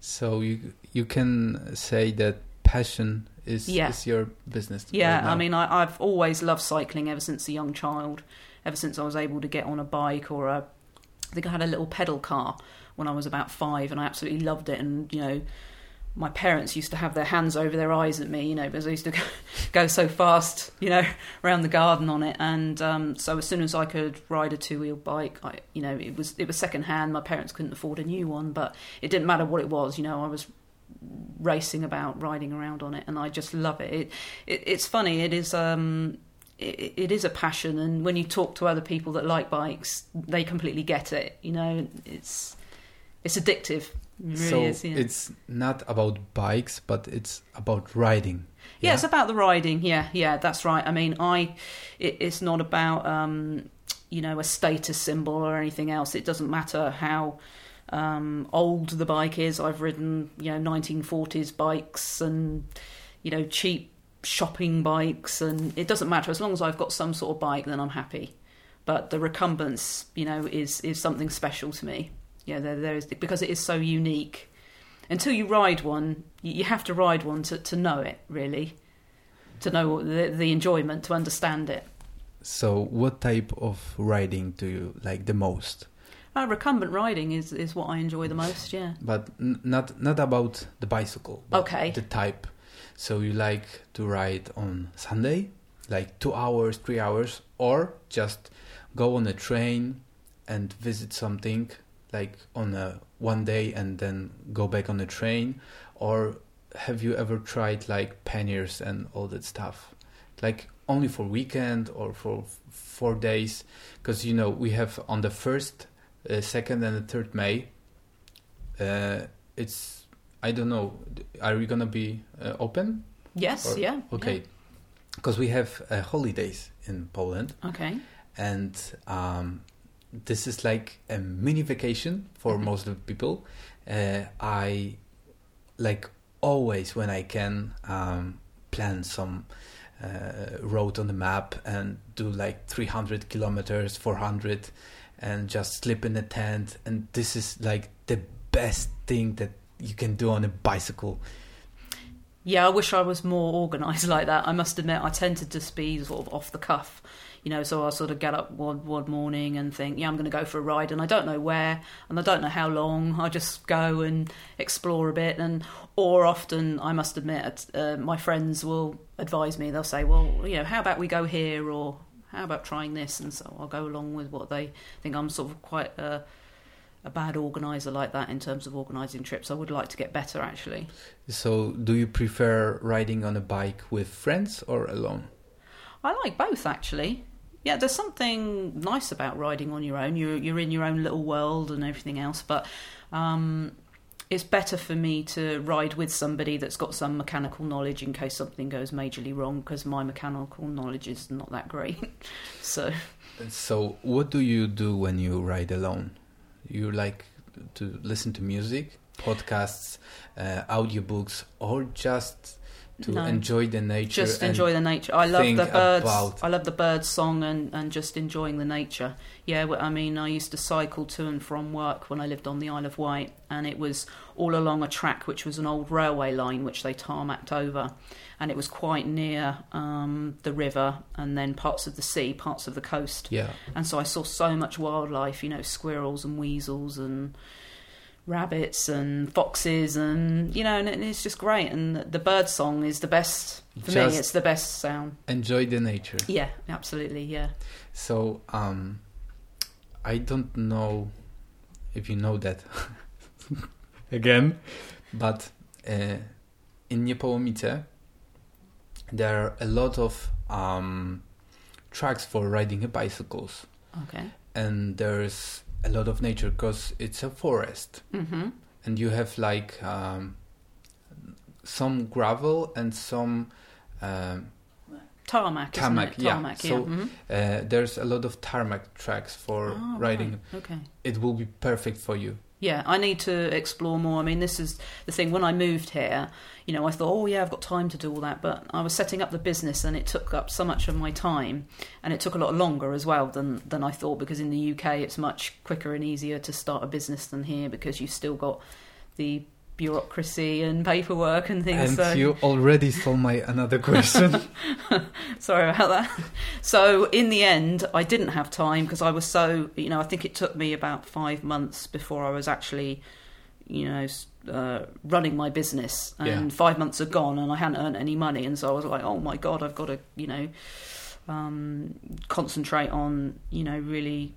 So you you can say that passion is Yeah. is your business. Yeah, right. I mean, I, I've always loved cycling ever since a young child. Ever since I was able to get on a bike or a, I think I had a little pedal car when I was about five, and I absolutely loved it. And you know, my parents used to have their hands over their eyes at me, you know, because I used to go, so fast, you know, around the garden on it. And um, so as soon as I could ride a two wheel bike, I, you know, it was it was second hand. My parents couldn't afford a new one, but it didn't matter what it was. You know, I was racing about, riding around on it, and I just love it. It, it it's funny. It is um, it, it is a passion, and when you talk to other people that like bikes, they completely get it. You know, it's it's addictive. It really so is. Yeah. it's not about bikes, but it's about riding. Yeah, it's about the riding. Yeah, yeah, that's right. I mean, I, it, it's not about um, you know a status symbol or anything else. It doesn't matter how um, old the bike is. I've ridden you know 1940s bikes and you know cheap shopping bikes, and it doesn't matter as long as I've got some sort of bike, then I'm happy. But the recumbence, you know, is is something special to me. Yeah, there, there is because it is so unique until you ride one, you you have to ride one to, to know it, really. To know the, the enjoyment, to understand it. So what type of riding do you like the most? Uh, recumbent riding is, is what I enjoy the most, yeah. But n- not not about the bicycle. But Okay. The type. So you like to ride on Sunday, like two hours, three hours, or just go on a train and visit something like on a one day and then go back on a train, or have you ever tried like panniers and all that stuff, like only for weekend or for f- four days? Because you know we have on the first, uh, second, and the third May. Uh, it's I don't know. Are we gonna be uh, open? Yes, Or- yeah. Okay, because we have uh, holidays in Poland. Okay. and um, this is like a mini vacation for Mhm. most of the people. Uh, I like always when I can um, plan some uh, road on the map and do like 300 kilometers, 400, and just sleep in a tent. And this is like the best thing that you can do on a bicycle. Yeah, I wish I was more organised like that. I must admit, I tend to just be sort of off the cuff, you know. So I'll sort of get up one one morning and think, yeah, I'm going to go for a ride, and I don't know where, and I don't know how long. I just go and explore a bit, and or often, I must admit, uh, my friends will advise me. They'll say, well, you know, how about we go here, or how about trying this, and so I'll go along with what they think. I'm sort of quite. Uh, a bad organizer like that in terms of organizing trips. I would like to get better actually. So, do you prefer riding on a bike with friends or alone? I like both actually. Yeah, there's something nice about riding on your own. You're you're in your own little world and everything else, but um, it's better for me to ride with somebody that's got some mechanical knowledge in case something goes majorly wrong because my mechanical knowledge is not that great. so So, what do you do when you ride alone? You like to listen to music, podcasts, uh, audiobooks, or just to No. enjoy the nature. just enjoy the nature. I love the birds. about- I love the birds song and, and just enjoying the nature. Yeah, I mean, I used to cycle to and from work when I lived on the Isle of Wight, and it was all along a track which was an old railway line which they tarmacked over, and it was quite near um, the river and then parts of the sea, parts of the coast, Yeah, and so I saw so much wildlife. You know, squirrels and weasels and rabbits and foxes and you know and it's just great. And the bird song is the best for me it's the best sound. enjoy the nature. yeah absolutely yeah. So, um, I don't know if you know that again, but uh, in Niepołomice there are a lot of um, tracks for riding bicycles, okay. And there's a lot of nature because it's a forest, mm-hmm. and you have like um, some gravel and some. Um, tarmac Tarmac, yeah. tarmac yeah, So, Mhm. uh, there's a lot of tarmac tracks for Oh, riding. right. okay It will be perfect for you. Yeah i need to explore more. I mean this is the thing. When i moved here you know i thought oh yeah i've got time to do all that. But i was setting up the business and it took up so much of my time and it took a lot longer as well than than i thought because in the uk it's much quicker and easier to start a business than here because you've still got the bureaucracy and paperwork and things And so you already stole my another question. Sorry about that. So in the end, I didn't have time because I was so you know I think it took me about five months before I was actually you know uh, running my business, and Yeah. five months had gone and I hadn't earned any money, and so I was like, oh my god, I've got to you know um, concentrate on you know really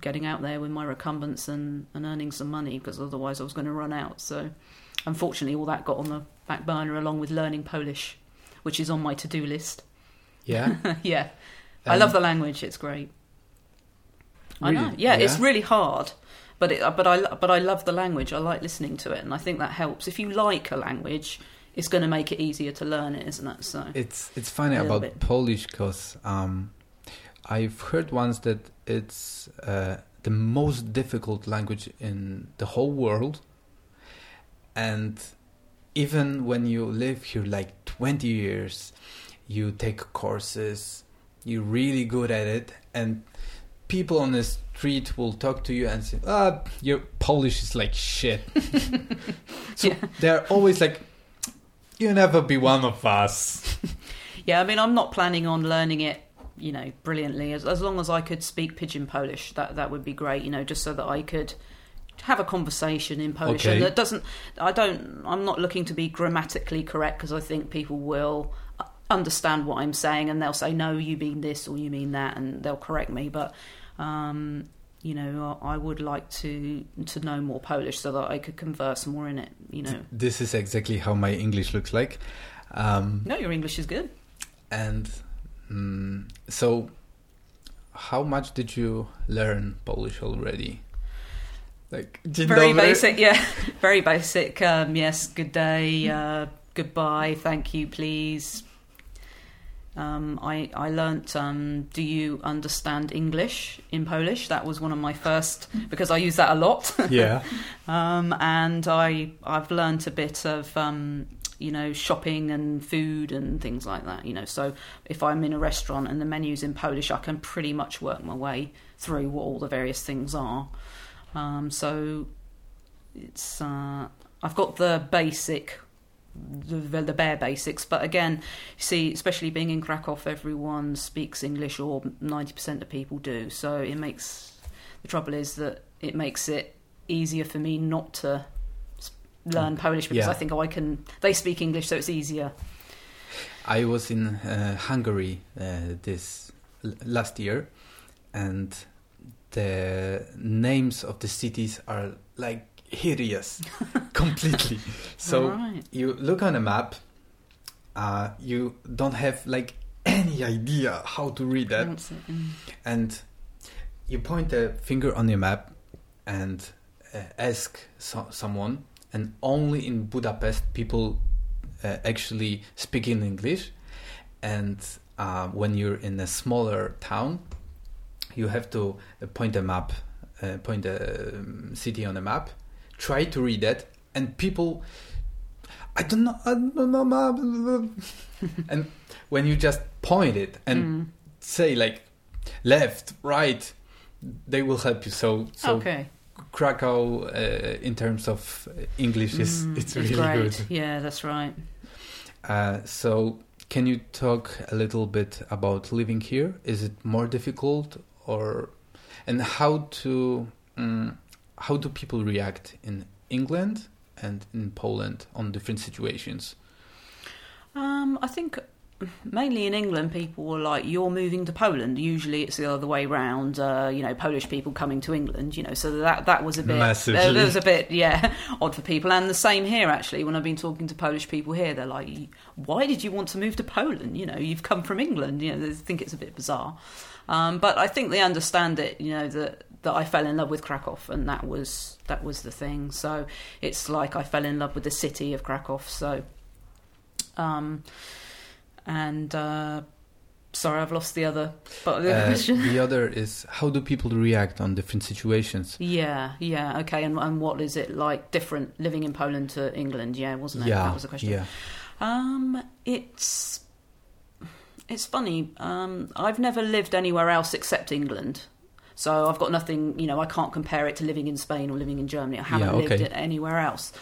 getting out there with my recumbents and, and earning some money because otherwise I was going to run out. So unfortunately, all that got on the back burner along with learning Polish, which is on my to do list. yeah. yeah, I Um, love the language. It's great. I know. Really? Yeah, it's really hard, but it, but I but I love the language. I like listening to it, and I think that helps. If you like a language, it's going to make it easier to learn it, isn't it? So It's it's funny about bit. Polish because um, I've heard once that it's uh, the most difficult language in the whole world, and even when you live here like twenty years, you take courses, you're really good at it, and people on the street will talk to you and say, "Ah, your Polish is like shit." so Yeah. they're always like, "You'll never be one of us." yeah, I mean, I'm not planning on learning it. You know, brilliantly. As, as long as I could speak pidgin Polish, that that would be great. You know, just so that I could have a conversation in Polish, Okay. and that doesn't. I don't. I'm not looking to be grammatically correct because I think people will uh, understand what I'm saying, and they'll say, "No, you mean this or you mean that," and they'll correct me. But um, you know, I I would like to to know more Polish so that I could converse more in it. You know, This is exactly how my English looks like. Um, no, your English is good. and mm, so, how much did you learn Polish already? Like, very basic yeah. Very basic um, yes good day uh, goodbye thank you please. Um, I, I learnt um, do you understand English in Polish? That was one of my first because I use that a lot. Yeah. um, and I I've learnt a bit of um, you know shopping and food and things like that you know. So if I'm in a restaurant and the menu's in Polish I can pretty much work my way through what all the various things are. Um, so it's uh, I've got the basic the, the bare basics but again you see especially being in Krakow everyone speaks English or 90% of people do. So it makes the trouble is that it makes it easier for me not to learn Polish because Yeah. I think oh I can they speak English so it's easier I was in uh, Hungary uh, this l- last year, and the names of the cities are like hideous, completely. So right you look on a map, uh, you don't have like any idea how to read that, mm. and you point a finger on your map and uh, ask so- someone, and only in Budapest people uh, actually speak in English, and uh, when you're in a smaller town, you have to uh, point a map, uh, point a um, city on a map, try to read it, and people. I don't know, I don't know, blah, blah, blah." and when you just point it and Mm. say like left, right, they will help you. So, so okay. Krakow, uh, in terms of English, is Mm, it's really great. good. Yeah, that's right. Uh, so, can you talk a little bit about living here? Is it more difficult, or and how to um, how do people react in England and in Poland on different situations? Um, I think mainly in England, people were like, "You're moving to Poland." Usually, it's the other way round. Uh, you know, Polish people coming to England. You know, so that that was a bit Massively. that, that was a bit yeah odd for people. And the same here actually. When I've been talking to Polish people here, they're like, "Why did you want to move to Poland? You know, you've come from England." You know, they think it's a bit bizarre. Um, but I think they understand it. You know that that I fell in love with Krakow, and that was that was the thing. So it's like I fell in love with the city of Krakow. So. Um, and uh, sorry, I've lost the other part of the Uh, question. the other is how do people react on different situations? Yeah, yeah, okay. And, and what is it like different living in Poland to England? Yeah, wasn't it? yeah, that was the question. yeah. Um, it's it's funny. Um, I've never lived anywhere else except England, so I've got nothing. You know, I can't compare it to living in Spain or living in Germany. I haven't Yeah, lived okay. it anywhere else.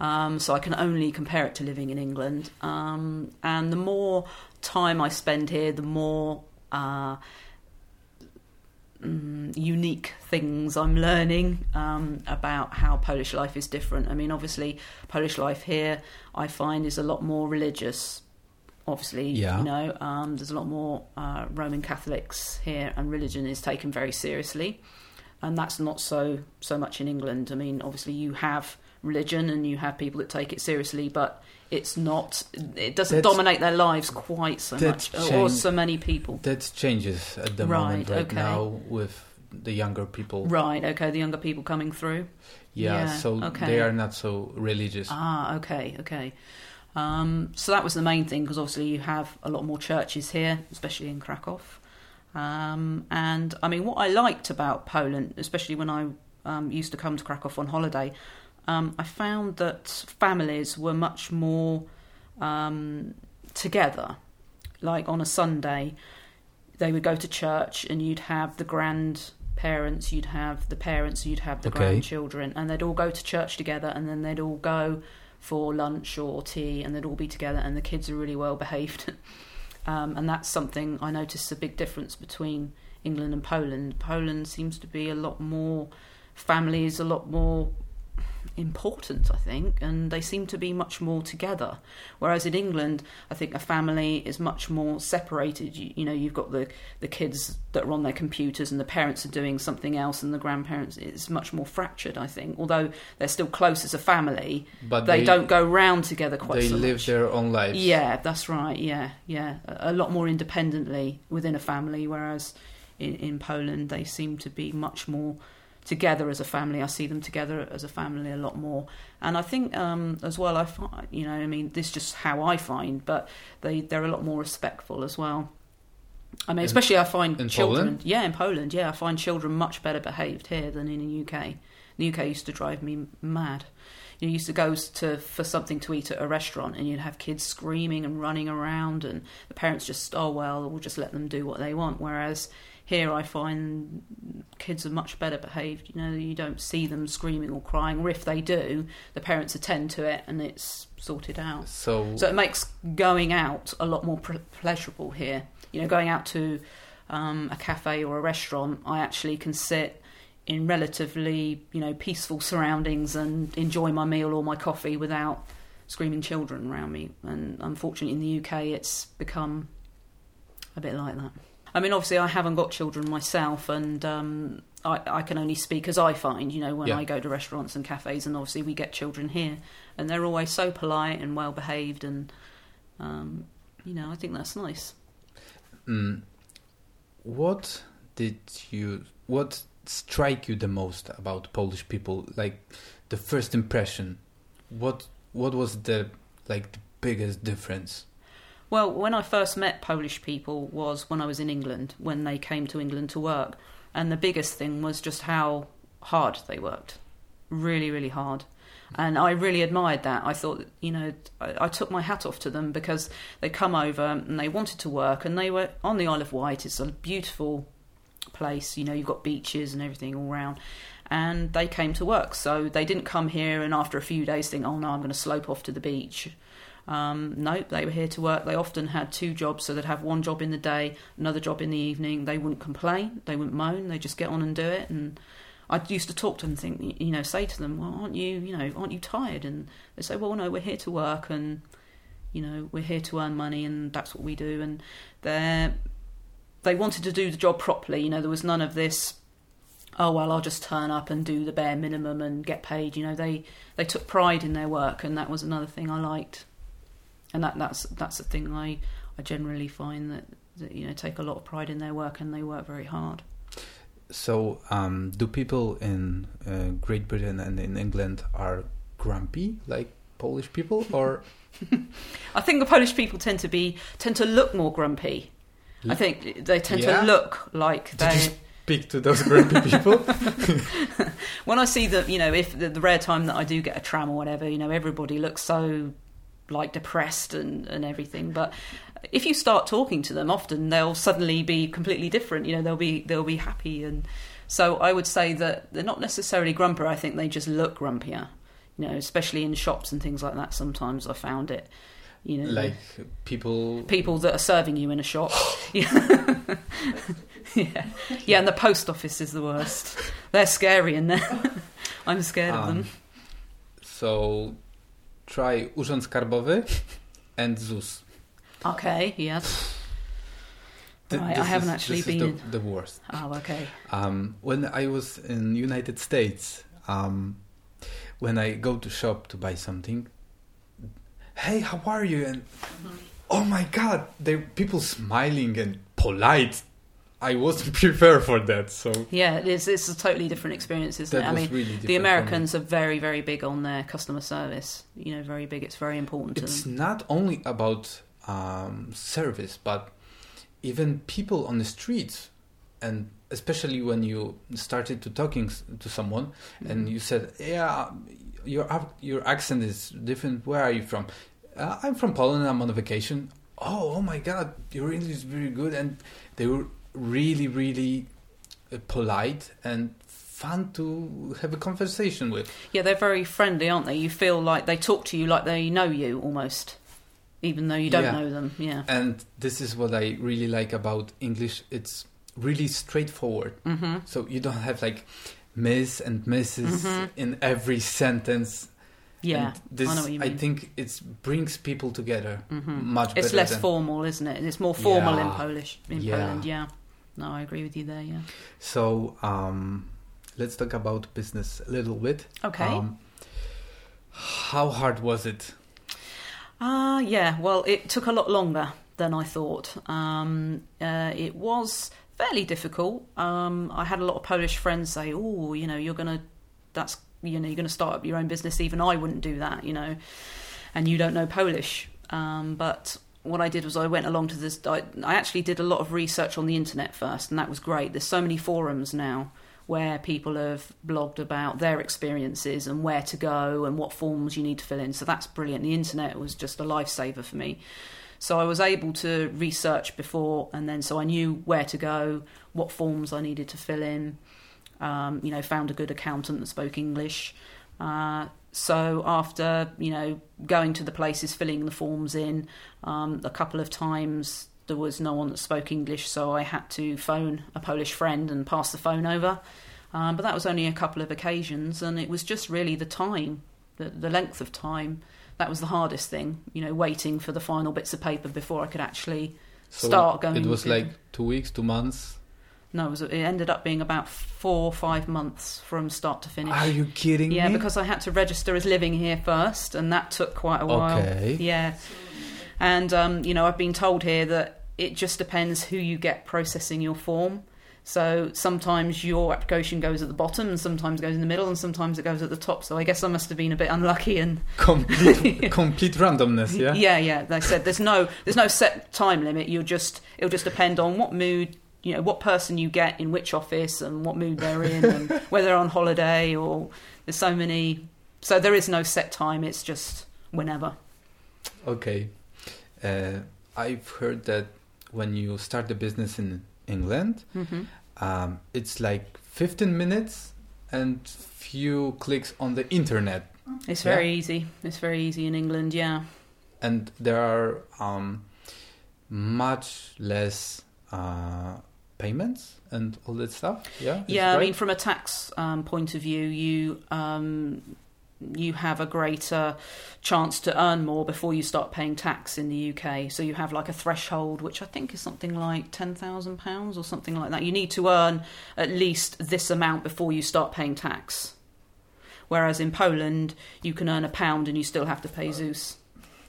Um, so I can only compare it to living in England. Um, and the more time I spend here, the more uh, mm, unique things I'm learning um, about how Polish life is different. I mean, obviously, Polish life here I find is a lot more religious. Obviously, Yeah. you know, um, there's a lot more uh, Roman Catholics here, and religion is taken very seriously, and that's not so so much in England. I mean, obviously, you have religion and you have people that take it seriously, but it's not. It doesn't That's- dominate their lives quite so much, or so many people. That changes at the Right, moment right okay. now with the younger people. Right. Okay. The younger people coming through. Yeah, Yeah, so okay. they are not so religious. Ah, okay, okay. Um, so that was the main thing because obviously you have a lot more churches here, especially in Krakow. Um, and I mean, what I liked about Poland, especially when I um, used to come to Krakow on holiday, um, I found that families were much more um, together. Like on a Sunday, they would go to church, and you'd have the grandparents, you'd have the parents, you'd have the Okay. grandchildren, and they'd all go to church together, and then they'd all go for lunch or tea, and they'd all be together, and the kids are really well behaved. um, and that's something I noticed a big difference between England and Poland. Poland seems to be a lot more families, a lot more important, I think, and they seem to be much more together. Whereas in England, I think a family is much more separated. You, you know, you've got the the kids that are on their computers, and the parents are doing something else, and the grandparents. It's much more fractured, I think. Although they're still close as a family, but they, don't go round together quite so. They so live much. their own lives. Yeah, that's right. Yeah, yeah, a a lot more independently within a family, whereas in, in Poland they seem to be much more together as a family. I see them together as a family a lot more, and I think um, as well. I find, you know, I mean, this is just how I find, but they they're a lot more respectful as well. I mean, In- especially I find in children. Poland? Yeah, in Poland, yeah, I find children much better behaved here than in the UK. The UK used to drive me mad. You used to go to for something to eat at a restaurant, and you'd have kids screaming and running around, and the parents just, oh well, we'll just let them do what they want. Whereas here, I find kids are much better behaved. You know, you don't see them screaming or crying, or if they do, the parents attend to it, and it's sorted out. So, So it makes going out a lot more pleasurable here. You know, going out to um, a cafe or a restaurant, I actually can sit in relatively, you know, peaceful surroundings and enjoy my meal or my coffee without screaming children around me. And unfortunately, in the UK, it's become a bit like that. I mean, obviously, I haven't got children myself, and um, I, I can only speak as I find, you know, when Yeah. I go to restaurants and cafes, and obviously we get children here, and they're always so polite and well behaved, and um, you know, I think that's nice. mm, what did you? What strike you the most about Polish people? Like the first impression. What What was the like the biggest difference? Well, when I first met Polish people was when I was in England, when they came to England to work, and the biggest thing was just how hard they worked, really, really hard. And I really admired that. I thought, you know, I, I took my hat off to them because they come over and they wanted to work, and they were on the Isle of Wight. It's a beautiful place. You know, you've got beaches and everything all around. And they came to work, so they didn't come here and after a few days think, "Oh no, I'm going to slope off to the beach." Um, nope, they were here to work. They often had two jobs, so they'd have one job in the day, another job in the evening. They wouldn't complain, they wouldn't moan, they just get on and do it. And I used to talk to them, and think, you know, say to them, "Well, aren't you, you know, aren't you tired?" And they say, "Well, no, we're here to work, and you know, we're here to earn money, and that's what we do." And they they wanted to do the job properly. You know, there was none of this oh well i'll just turn up and do the bare minimum and get paid you know they they took pride in their work and that was another thing i liked and that that's that's a thing i i generally find that, that you know take a lot of pride in their work and they work very hard So, um, do people in uh, Great Britain and in England are grumpy like Polish people, or i think the polish people tend to be tend to look more grumpy i think they tend Yeah? to look like did you they speak to those grumpy people? when I see that, you know, if the, the rare time that I do get a tram or whatever, you know, everybody looks so like depressed and, and everything. But if you start talking to them, often they'll suddenly be completely different. You know, they'll be they'll be happy, and so I would say that they're not necessarily grumpier. I think they just look grumpier. You know, especially in shops and things like that. Sometimes I found it. You know, like people people that are serving you in a shop. yeah. yeah, yeah, and the post office is the worst. They're scary in there. I'm scared of them. Um, So try Urząd Skarbowy and ZUS. Okay, yes. Th- Right, I haven't is- actually this is been the, the worst. Oh, okay. Um, when I was in United States, um, when I go to shop to buy something, hey, how are you? And oh my God, they people smiling and polite. I wasn't prepared for that, so Yeah, it is. It's a totally different experience, isn't that it? I mean, really the. Americans are very, very big on their customer service. You know, very big. It's very important to It's not only about um, service, but even people on the streets, and especially when you started to talking to someone, and you said, "Yeah, your your accent is different. Where are you from?" Uh, I'm from Poland. I'm on a vacation. Oh, oh my God, your English is very good, and they were really, really uh, polite and fun to have a conversation with. Yeah, they're very friendly, aren't they? You feel like they talk to you like they know you almost, even though you don't Yeah. know them. Yeah. And this is what I really like about English. It's really straightforward. hmm So you don't have like Miss and Mrs. Mhm. in every sentence. Yeah. And this, I know what you mean. think it brings people together Mhm. much better. It's less than- formal, isn't it? And it's more formal in Polish, in Yeah. Poland. Yeah. No, I agree with you there. Yeah. So um, let's talk about business a little bit. Okay. Um, how hard was it? Ah, yeah. Well, it took a lot longer than I thought. Um, uh, it was fairly difficult. Um, I had a lot of Polish friends say, "Oh, you know, you're gonna, that's, you know, you're gonna start up your own business." Even I wouldn't do that, you know, and you don't know Polish. Um, but what I did was I went along to this. I, I actually did a lot of research on the internet first, and that was great. There's so many forums now where people have blogged about their experiences and where to go and what forms you need to fill in. So that's brilliant. The internet was just a lifesaver for me. So I was able to research before, and then so I knew where to go, what forms I needed to fill in. Um, you know, found a good accountant that spoke English. Uh, so after you know going to the places, filling the forms in, um, a couple of times there was no one that spoke English, so I had to phone a Polish friend and pass the phone over. Um, but that was only a couple of occasions, and it was just really the time, the, the length of time, that was the hardest thing. You know, waiting for the final bits of paper before I could actually So start going. It was like two weeks, two months. No, it, was, it ended up being about four or five months from start to finish. Are you kidding yeah, me? because I had to register as living here first, and that took quite a while. Okay. Yeah, and um, you know, I've been told here that it just depends who you get processing your form. So sometimes your application goes at the bottom, and sometimes goes in the middle, and sometimes it goes at the top. So I guess I must have been a bit unlucky and complete complete randomness. Yeah. yeah, yeah. They said there's no there's no set time limit. You'll just it'll just depend on what mood you know what person you get in which office and what mood they're in and whether they're on holiday or there's so many So there is no set time. It's just whenever. Okay. Uh, I've heard that when you start a business in England, hmm um, it's like 15 minutes and few clicks on the internet. It's Yeah. very easy. It's very easy in England. Yeah. And there are um, much less uh, payments and all that stuff. Yeah. Yeah, I mean, from a tax um, point of view, you um, you have a greater chance to earn more before you start paying tax in the UK. So you have like a threshold, which I think is something like ten thousand pounds or something like that. You need to earn at least this amount before you start paying tax. Whereas in Poland, you can earn a pound and you still have to pay ZUS.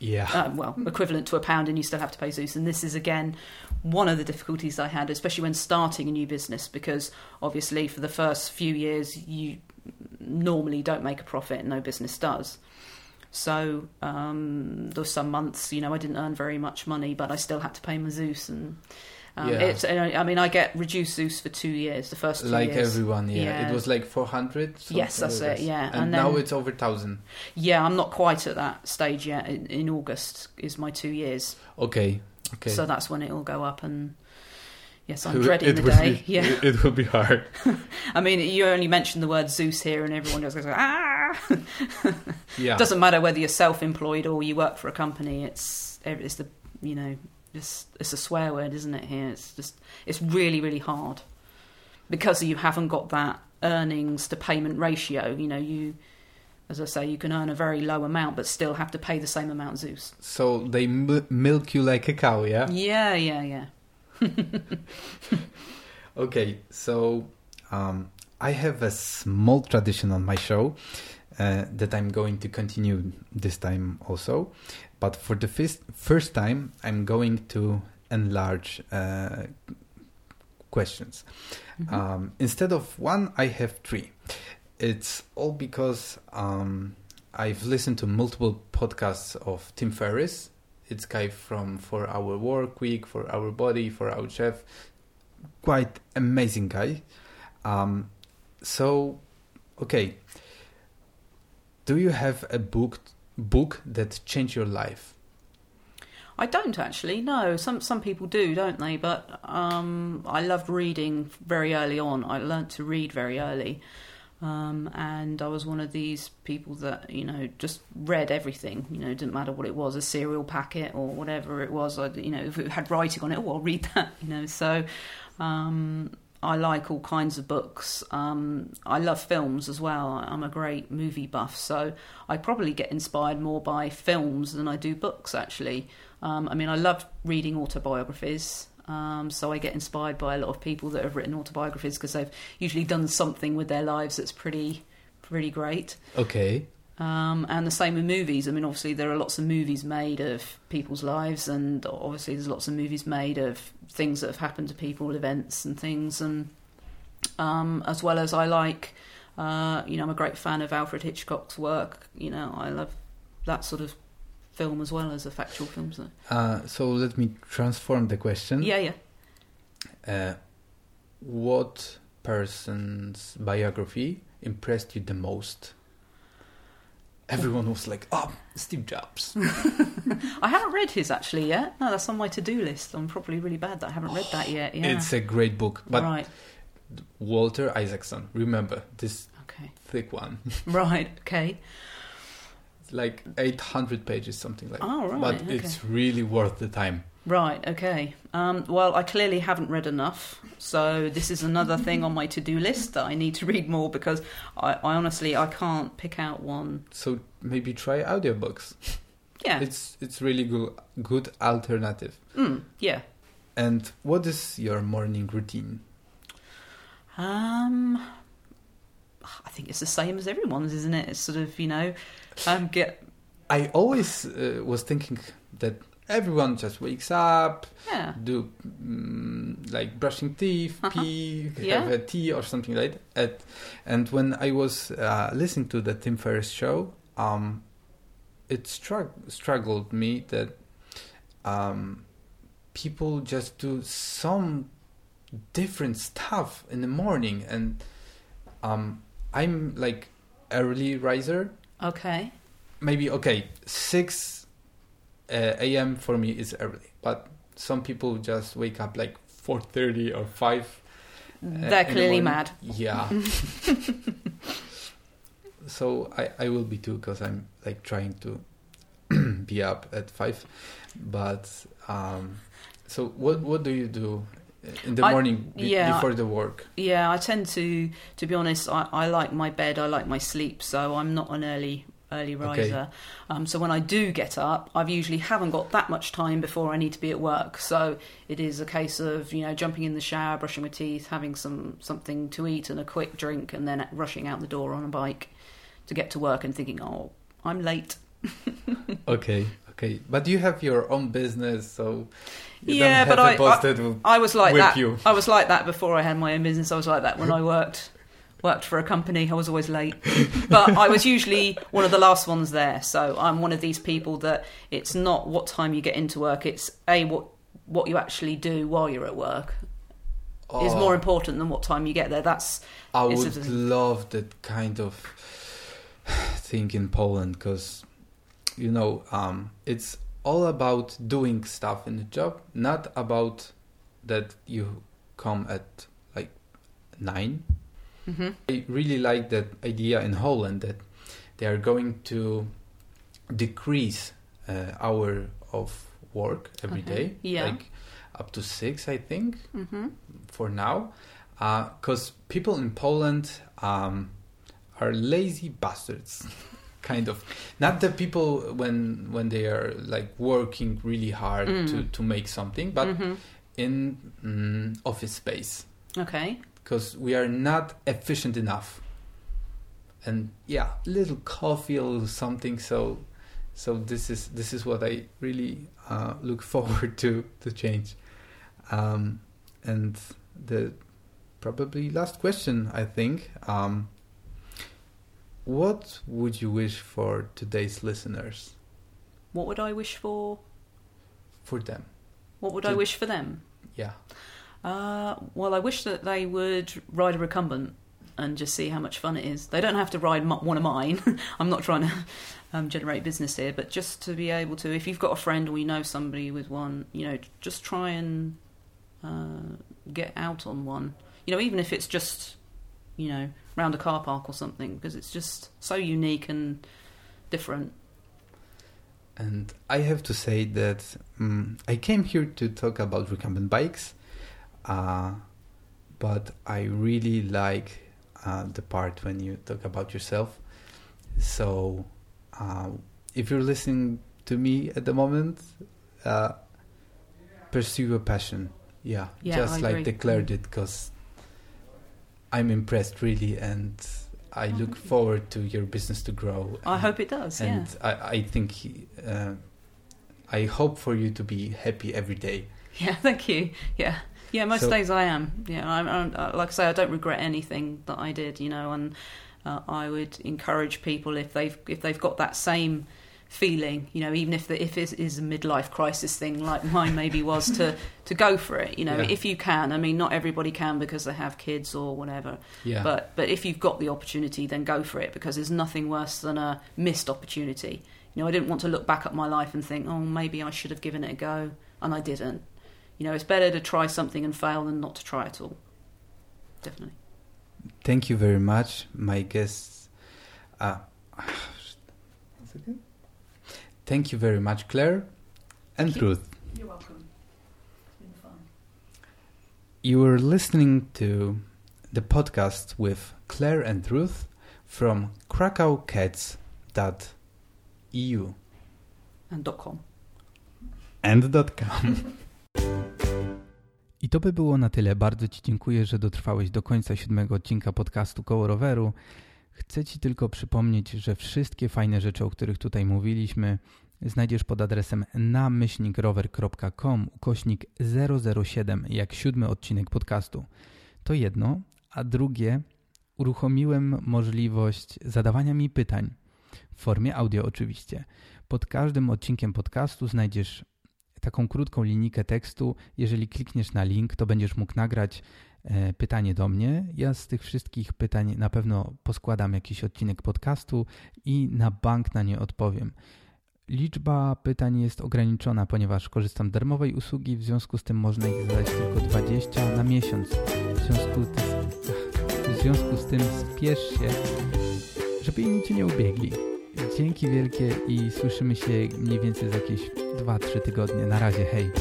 Yeah. uh, well, equivalent to a pound, and you still have to pay ZUS. And this is again one of the difficulties I had, especially when starting a new business, because obviously for the first few years you normally don't make a profit, no business does. So um, there were some months, you know, I didn't earn very much money, but I still had to pay my ZUS, and um, Yeah. it's. I mean, I get reduced ZUS for two years, the first two like years. everyone, yeah. Yeah. It was like 400. Yes, that's it, yeah. And, And now it's over 1,000. Yeah, I'm not quite at that stage yet. In, in August is my two years. Okay. Okay. So that's when it'll go up, and yes, I'm It- dreading it the day. be- yeah, It, it will be hard. I mean, you only mentioned the word ZUS here, and everyone just goes ah. Yeah. Doesn't matter whether you're self-employed or you work for a company. It's it's the you know it's it's a swear word, isn't it? Here, it's just it's really really hard because you haven't got that earnings to payment ratio. You know, you as I say, you can earn a very low amount but still have to pay the same amount ZUS. So they m- milk you like a cow, yeah? Yeah, yeah, yeah. Okay, so um, I have a small tradition on my show uh, that I'm going to continue this time also. But for the first, first time, I'm going to enlarge uh, questions. Mhm. Um, instead of one, I have three. It's all because um, I've listened to multiple podcasts of Tim Ferriss. It's guy from 4-Hour Workweek, For Our Body, 4-Hour Chef. Quite amazing guy. Um, so, okay. Do you have a book book that changed your life? I don't actually. No, some some people do, don't they? But um, I loved reading very early on. I learnt to read very early, um, and I was one of these people that you know just read everything. You know, didn't matter what it was, a cereal packet or whatever it was. I, you know, if it had writing on it, oh, I'll read that. You know, so um, I like all kinds of books. Um, I love films as well. I'm a great movie buff, so I probably get inspired more by films than I do books. Actually, um, I mean, I love reading autobiographies. Um, so I get inspired by a lot of people that have written autobiographies because they've usually done something with their lives that's pretty, pretty great. Okay. Um, and the same with movies. I mean, obviously there are lots of movies made of people's lives, and obviously there's lots of movies made of things that have happened to people, events and things, and um, as well as I like, uh, you know, I'm a great fan of Alfred Hitchcock's work. You know, I love that sort of film as well as the factual films. So. Uh, so let me transform the question. Yeah, yeah. Uh, what person's biography impressed you the most? Everyone was like, "Oh, Steve Jobs." I haven't read his actually yet. No, that's on my to-do list. I'm probably really bad that I haven't read that yet. Yeah. It's a great book, but right. Walter Isaacson. Remember this Okay. thick one, Right. Okay. It's like eight hundred pages, something like. Oh, right. but okay. it's really worth the time. Right, okay. Um, well, I clearly haven't read enough, so this is another thing on my to-do list that I need to read more because I, I honestly I can't pick out one. So maybe try audiobooks. Yeah, It's it's really good good alternative. mm, yeah. And what is your morning routine? Um, I think it's the same as everyone's, isn't it? It's sort of you know, um, get I always uh, was thinking that everyone just wakes up, yeah, do mm, like brushing teeth, Uh-huh. pee, Yeah. have a tea or something like that. And when I was uh, listening to the Tim Ferriss show, um, it struck struggled me that um, people just do some different stuff in the morning, and um, I'm like early riser. Okay. maybe okay 6 uh, a.m for me is early. But some people just wake up like 4.30 or 5 uh, They're clearly mad. yeah. So I, I will be too because i'm like trying to be up at 5 but um so what what do you do in the I- morning be- yeah, before the work? Yeah, I tend to, to be honest, I, I like my bed, I like my sleep, so I'm not an early early Okay. riser. Um, so when I do get up, I've usually haven't got that much time before I need to be at work. So it is a case of you know jumping in the shower, brushing my teeth, having some something to eat and a quick drink, and then rushing out the door on a bike to get to work and thinking, oh, I'm late. okay okay but you have your own business so Yeah, but I- I- I was like that. you. I was like that before I had my own business. I was like that when I worked worked for a company. I was always late, but I was usually one of the last ones there. So I'm one of these people that it's not what time you get into work. It's a what what you actually do while you're at work is Oh. more important than what time you get there. That's I would a- love that kind of thing in Poland because you know um, it's all about doing stuff in the job, not about that you come at like 9 hmm I really like that idea in Holland that they are going to decrease uh, hour of work every Okay. day, Yeah. like up to six, I think hmm for now because people in Poland um, are lazy bastards kind of not the people when when they are like working really hard Mm. to, to make something but hmm in mm, office space Okay. Because we are not efficient enough. And yeah little coffee a little something so so this is this is what i really uh, look forward to to change. Um, and the probably last question i think um, what would you wish for today's listeners? What would I wish for? for them. What would To- I wish for them? yeah Uh, well, I wish that they would ride a recumbent and just see how much fun it is. They don't have to ride one of mine. I'm not trying to um, generate business here, but just to be able to, if you've got a friend or you know somebody with one, you know, just try and uh, get out on one. You know, even if it's just, you know, round a car park or something, because it's just so unique and different. And I have to say that um, I came here to talk about recumbent bikes, uh, but I really like uh, the part when you talk about yourself. So, uh, if you're listening to me at the moment, uh, pursue a passion. Yeah, Yeah, just I like agree. declared it, because I'm impressed really, and I look forward to your business to grow. I and- hope it does, yeah. and I, I think uh, I hope for you to be happy every day. Yeah, thank you. Yeah, yeah. Most So- days I am. Yeah, I'm, I'm uh, like I say, I don't regret anything that I did. You know, and uh, I would encourage people if they've if they've got that same feeling. You know, even if the, if it is a midlife crisis thing like mine maybe was to to go for it. You know, Yeah. if you can. I mean, not everybody can because they have kids or whatever. Yeah, But but if you've got the opportunity, then go for it because there's nothing worse than a missed opportunity. You know, I didn't want to look back at my life and think, oh, maybe I should have given it a go, and I didn't. You know, it's better to try something and fail than not to try at all. Definitely. thank you very much, my guests. Uh, one second. Thank you very much, Claire and Thank you. Ruth. You're welcome. It's been fun. You were listening to the podcast with Claire and Ruth from krakowcats.eu And dot com. and dot .com. I to by było na tyle. Bardzo Ci dziękuję, że dotrwałeś do końca siódmego odcinka podcastu Koło Roweru. Chcę Ci tylko przypomnieć, że wszystkie fajne rzeczy, o których tutaj mówiliśmy, znajdziesz pod adresem namyślnikrower.com ukośnik 007, jak siódmy odcinek podcastu. To jedno, a drugie, uruchomiłem możliwość zadawania mi pytań, w formie audio oczywiście. Pod każdym odcinkiem podcastu znajdziesz taką krótką linijkę tekstu. Jeżeli klikniesz na link, to będziesz mógł nagrać e, pytanie do mnie. Ja z tych wszystkich pytań na pewno poskładam jakiś odcinek podcastu i na bank na nie odpowiem. Liczba pytań jest ograniczona, ponieważ korzystam z darmowej usługi, w związku z tym można ich zadać tylko 20 na miesiąc. W związku, w związku z tym spiesz się, żeby inni cię nie ubiegli. Dzięki wielkie i słyszymy się mniej więcej za jakieś 2-3 tygodnie. Na razie, hej!